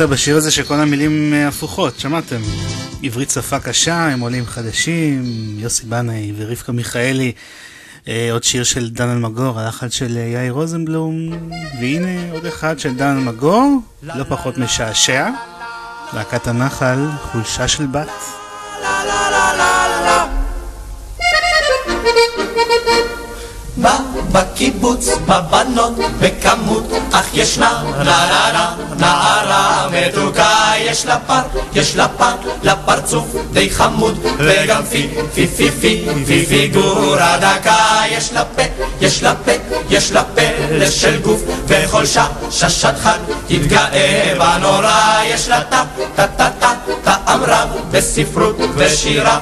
בשיר הזה שכל המילים אה, הפוכות, שמעתם? עברית שפה קשה, הם עולים חדשים, יוסי בנאי ורבקה מיכאלי, אה, עוד שיר של דן אלמגור, הלחץ של אה, יאיר רוזנבלום, והנה עוד אחד של דן אלמגור, לא פחות משעשע, להקת הנחל, חולשה של בת. בקיבוץ, בבנות, בכמות, ישנה נערה, נערה מתוקה, יש לה פר, יש לה פר, לפרצוף די חמוד, וגם פי, פי, פי, פי, פי, פיגורה דקה, יש לה פה, יש לה פה, יש לה פלס של גוף, וכל שעה, ששת חג, תתגאה בנורא, יש לה טה, טה, טה, טה, טעם רב, בספרות ושירה.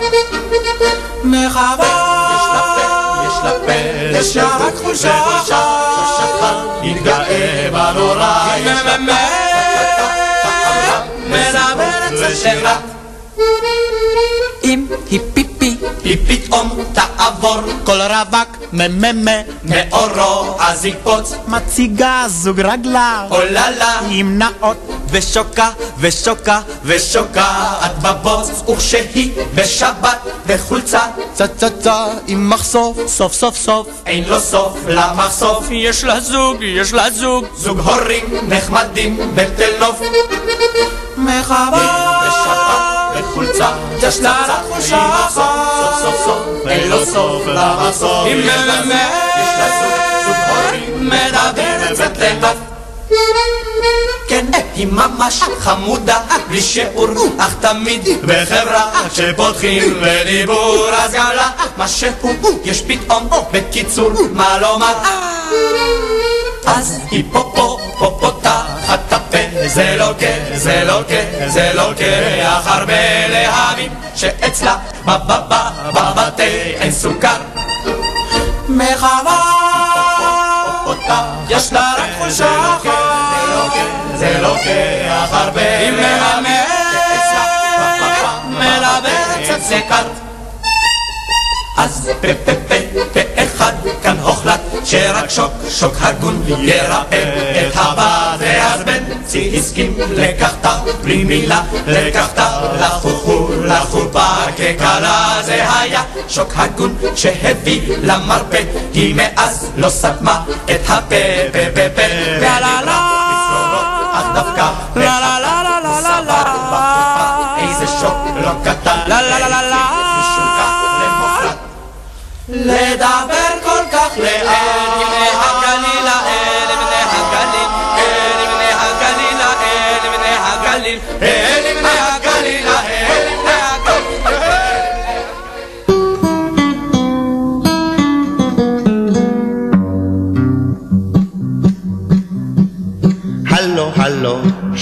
מחווה, וכל שעה, ששת חג, תתגאה בנורא, יש היא פתאום תעבור. כל רווק מממה מאורו אז יקפוץ מציגה זוג רגליו, אוללה עם נאות ושוקה ושוקה ושוקעת בבוץ וכשהיא בשבת בחולצה. צצצה עם מחשוף, סוף סוף סוף, אין לו סוף למחשוף. יש לה זוג, יש לה זוג. זוג הורים נחמדים בתל נוף. מחווה בשבת בחולצה יש לה תחושה סוף סוף סוף אין לו סוף יש לה זוג, יש לה זוג זוג הורים מדברת נוף כן, היא ממש חמודה, בלי שיעור, אך תמיד בחברה כשפותחים לדיבור, אז גם לה משהו יש פתאום, בקיצור, מה לומר? אז היא פה פה פה פותחת את הפה, זה לא כן, זה לא כן, זה לוקח הרבה להבין שאצלה בבא בבתי אין סוכר. מחווה יש לה רק חולשה אחת. זה לוקח הרבה היא מלמדת את קר אז פה פה פה פה אחד כאן הוחלט שרק שוק שוק הגון ירפא את הבת ואז בן צי הסכים לקחת בלי מילה לקחת לחוכו לחופה ככלה זה היה שוק הגון שהביא למרפא היא מאז לא סתמה את הפה פה פה פה לה לה אז דווקא לה לה לה לה לה לה לה איזה שוק לא קטן לה לה לה לה לה. לדבר כל כך לאט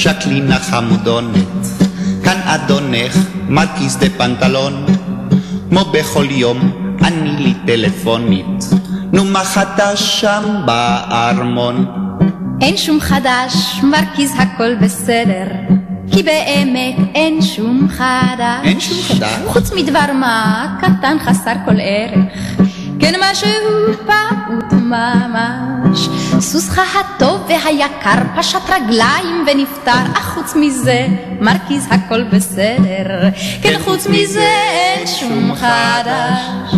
הלו, שקלינה חמודונת, כאן אדונך, מרקיס דה פנטלון. כמו בכל יום, אני לי טלפונית, נו מה חדש שם בארמון? אין שום חדש, מרכיז הכל בסדר, כי באמת אין שום חדש. אין שום חדש? חוץ מדבר מה קטן חסר כל ערך, כן משהו פעוט ממש. סוסך הטוב והיקר פשט רגליים ונפטר, אך חוץ מזה מרכיז הכל בסדר, כן חוץ מזה אין שום חדש.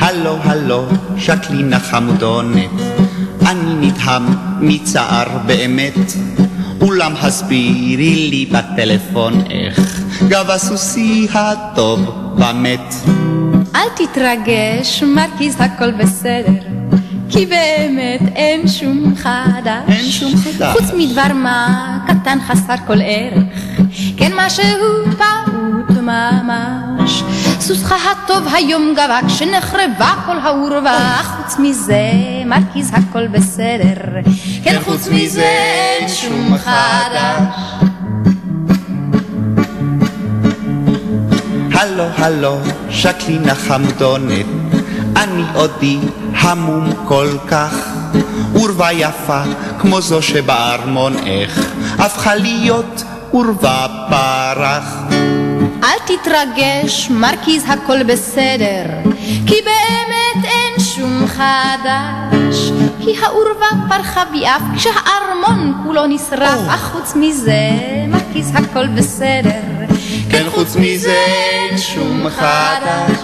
הלו, הלו, שקלינה חמודונת, אני נדהם מצער באמת, אולם הסבירי לי בטלפון איך גב הסוסי הטוב ומת. אל תתרגש, מרכיז הכל בסדר, כי באמת אין שום חדש. אין שום חדש. חוץ מדבר מה קטן חסר כל ערך, כן משהו פעוט ממש. סוסך הטוב היום גבה כשנחרבה כל האורווה, חוץ מזה מרכיז הכל בסדר, כן חוץ מזה אין שום חדש. הלו, הלו, שקלינה חמודונת, אני עודי המום כל כך, עורבה יפה כמו זו שבארמון איך, הפכה להיות עורבה פרח. אל תתרגש, מרכיז הכל בסדר, כי באמת אין שום חדש. כי העורבה פרחה ביעף, כשהארמון כולו נשרף, אך חוץ מזה, מקיס הכל בסדר. כן חוץ מזה אין שום חדש.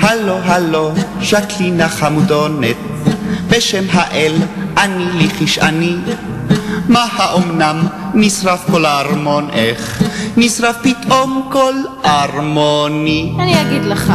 הלו הלו ז'קלינה חמודונת בשם האל אני לי כשאני מה האומנם? נשרף כל הארמון איך? נשרף פתאום כל ארמוני. אני אגיד לך,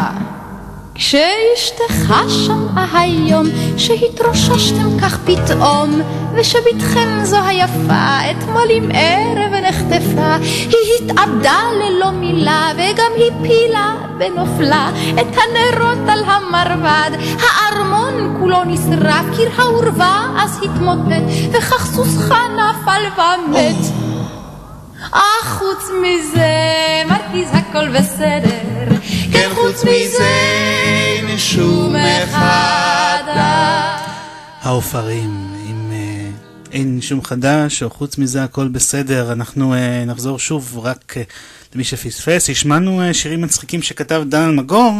כשאשתך שמעה היום שהתרוששתם כך פתאום ושבתכם זו היפה אתמול עם ערב נחטפה היא התאבדה ללא מילה וגם הפילה בנופלה את הנרות על המרבד. הארמון כולו נשרף קיר העורבה אז התמוטט וכך סוסך נפל ומת אך חוץ מזה מרגיז הכל בסדר. כן חוץ מזה אין שום חדש העופרים, עם אה, אין שום חדש, או חוץ מזה הכל בסדר. אנחנו אה, נחזור שוב רק אה, למי שפספס. השמענו אה, שירים מצחיקים שכתב דן אלמגור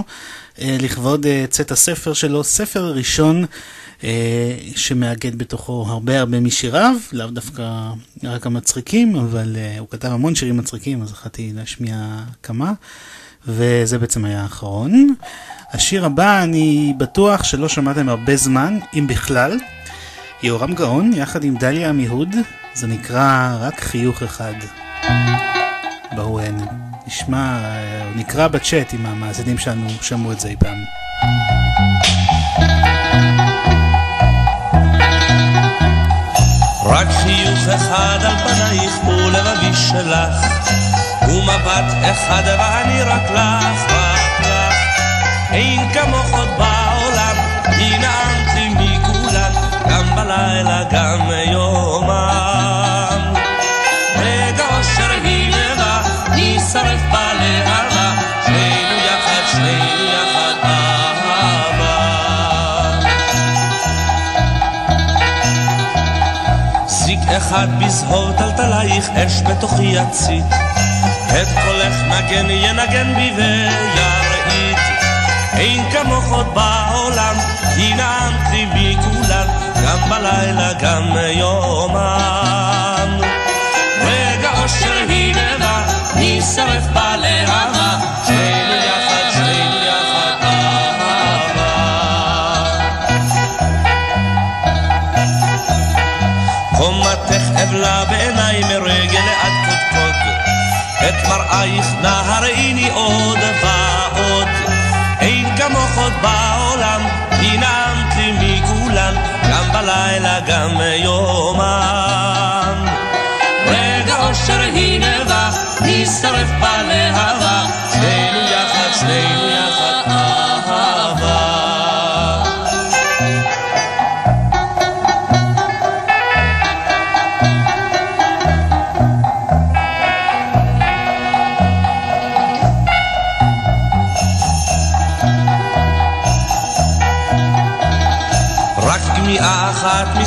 אה, לכבוד אה, צאת הספר שלו, ספר ראשון. אה, שמאגד בתוכו הרבה הרבה משיריו, לאו דווקא רק המצחיקים, אבל אה, הוא כתב המון שירים מצחיקים, אז החלטתי להשמיע כמה, וזה בעצם היה האחרון. השיר הבא, אני בטוח שלא שמעתם הרבה זמן, אם בכלל. יהורם גאון, יחד עם דליה עמיהוד, זה נקרא רק חיוך אחד. בואו אה, נשמע, אה, נקרא בצ'אט אם המאזינים שלנו שמעו את זה אי פעם. רק חיוך אחד על פנייך ולבבי שלך, ומבט אחד ואני רק לך. אין כמוך עוד בעולם, היא נעמת לי מכולן, גם בלילה, גם יומם. רגע אושר היא לבא, נשרף בלהבה, שנינו יחד, שנינו יחד, אהבה. זיק אחד בזהות טלטלייך, אש בתוכי יצית. את קולך נגן ינגן בי וירעיד. אין כמוך עוד בעולם, כי נעמת לי מכולן, גם בלילה, גם יומם. רגע אושר היא לבא, נשרף בלהבה,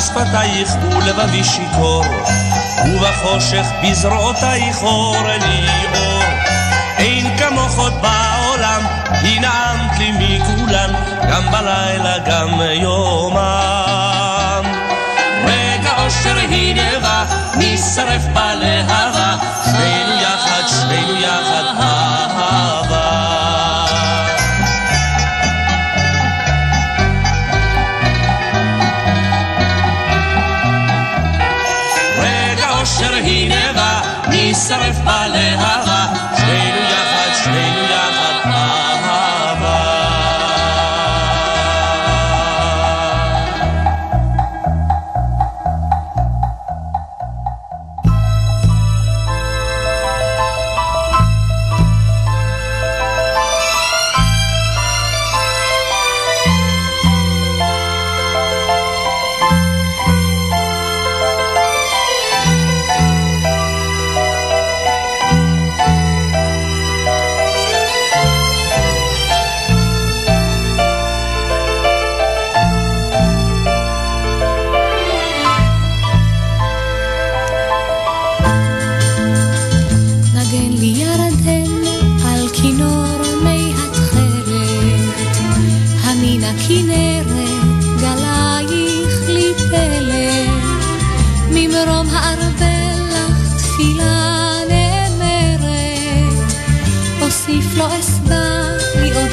אחת משפתייך ולבבי שיכור, ובחושך בזרועותייך אור לי אור. אין כמוך עוד בעולם, היא נעמת לי מכולן, גם בלילה גם יומם. רגע אושר היא נבע, נשרף בלהבה, שנינו להוסיף לא אסבע לי עוד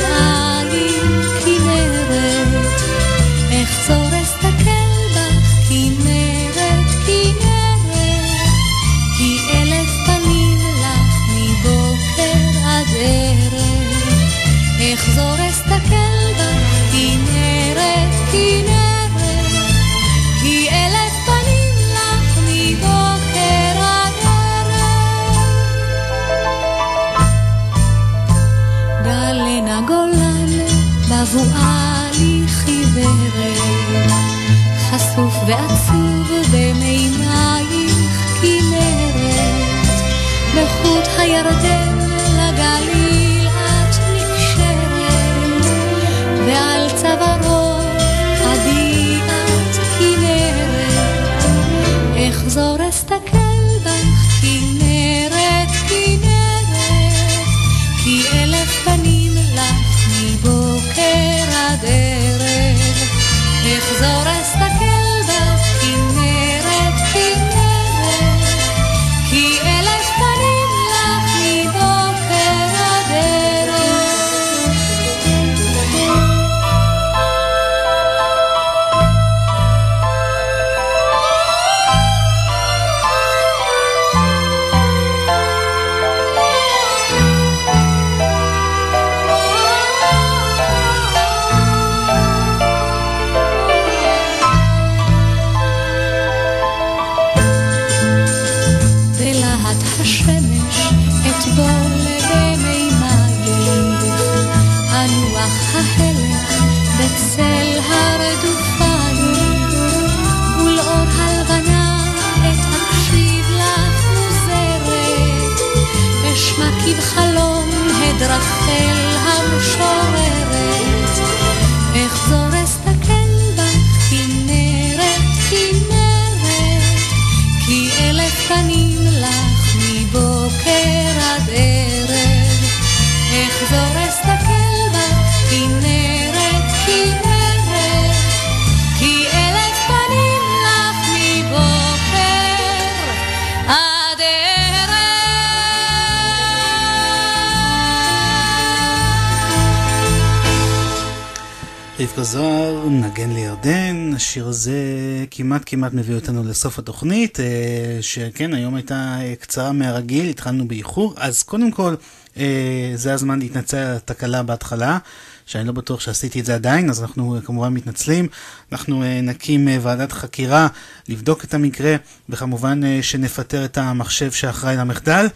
כמעט כמעט מביא אותנו לסוף התוכנית, אה, שכן, היום הייתה אה, קצרה מהרגיל, התחלנו באיחור, אז קודם כל, אה, זה הזמן להתנצל על התקלה בהתחלה, שאני לא בטוח שעשיתי את זה עדיין, אז אנחנו כמובן מתנצלים. אנחנו נקים ועדת חקירה לבדוק את המקרה, וכמובן שנפטר את המחשב שאחראי למחדל.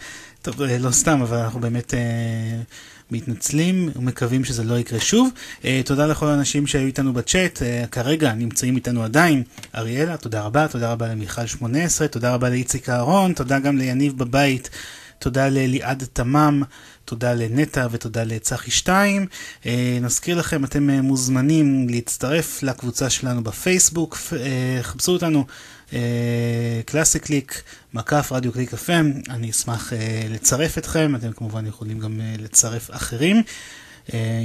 טוב, לא סתם, אבל אנחנו באמת... אה, מתנצלים ומקווים שזה לא יקרה שוב. אה, תודה לכל האנשים שהיו איתנו בצ'אט, אה, כרגע נמצאים איתנו עדיין. אריאלה, תודה רבה, תודה רבה למיכל 18, תודה רבה לאיציק אהרון, תודה גם ליניב בבית, תודה לליעד תמם, תודה לנטע ותודה לצחי שתיים. אה, נזכיר לכם, אתם מוזמנים להצטרף לקבוצה שלנו בפייסבוק, חפשו אותנו. קלאסי קליק, מקף רדיו קליק FM, אני אשמח אה, לצרף אתכם, אתם כמובן יכולים גם אה, לצרף אחרים.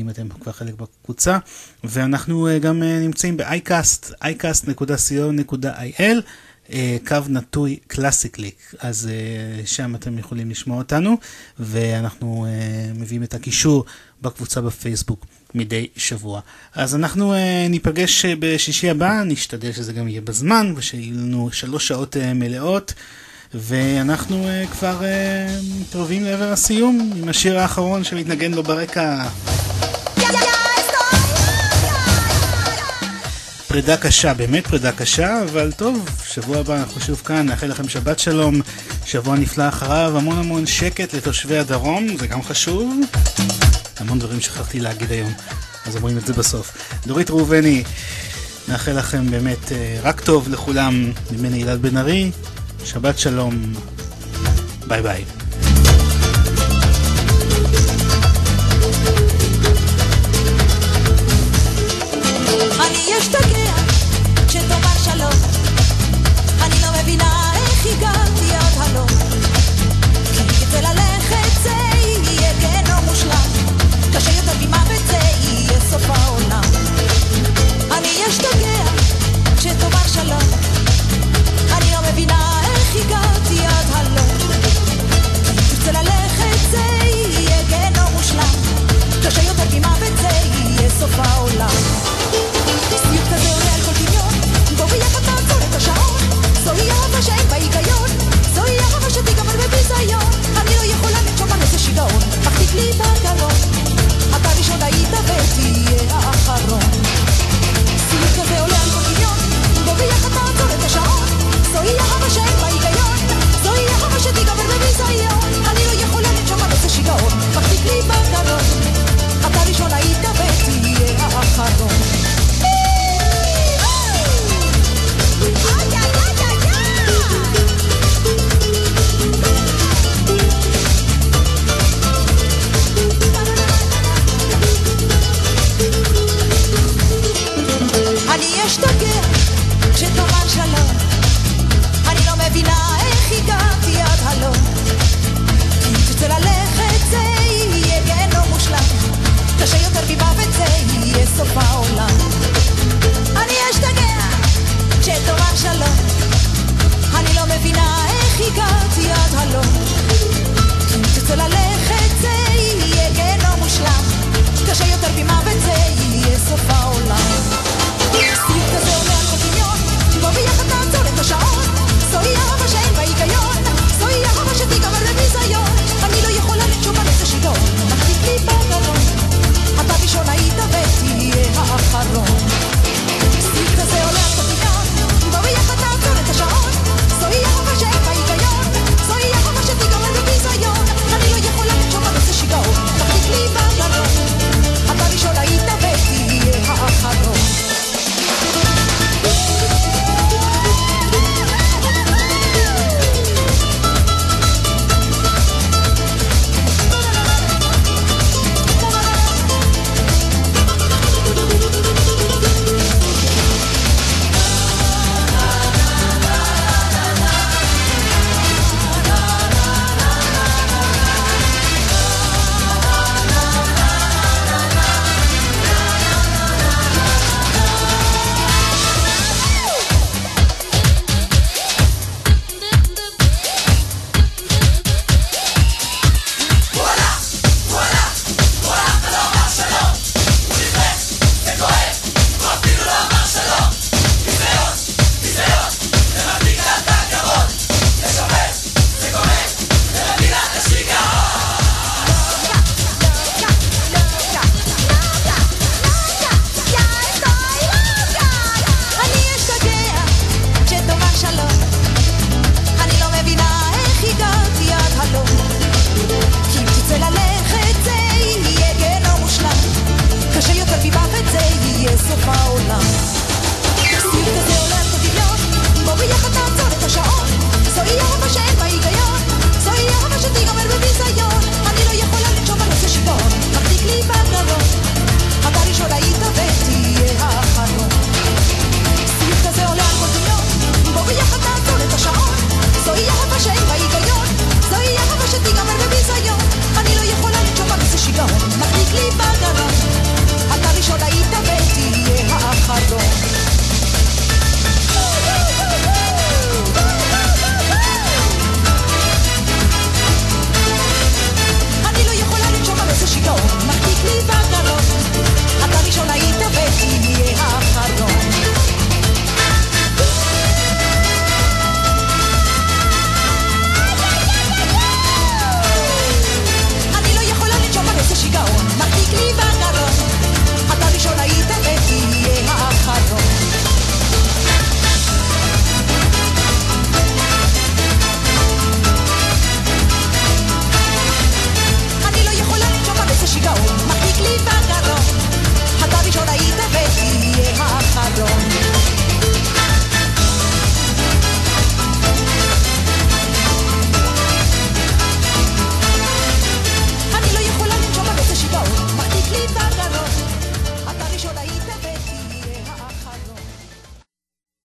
אם אתם כבר חלק בקבוצה, ואנחנו גם נמצאים ב-iCast, iCast.co.il, קו נטוי קלאסי קליק, אז uh, שם אתם יכולים לשמוע אותנו, ואנחנו uh, מביאים את הקישור בקבוצה בפייסבוק. מדי שבוע. אז אנחנו ניפגש בשישי הבא, נשתדל שזה גם יהיה בזמן, ושיהיו לנו שלוש שעות מלאות, ואנחנו uh, כבר uh, מתקרבים לעבר הסיום עם השיר האחרון שמתנגן לו ברקע. פרידה קשה, באמת פרידה קשה, אבל טוב, שבוע הבא אנחנו שוב כאן, נאחל לכם שבת שלום, שבוע נפלא אחריו, המון המון שקט לתושבי הדרום, זה גם חשוב. המון דברים שכחתי להגיד היום, אז אומרים את זה בסוף. דורית ראובני, נאחל לכם באמת אה, רק טוב לכולם, ממני אלעד בן ארי, שבת שלום, ביי ביי. אני אשתגע קשה יותר ממוות זה יהיה סוף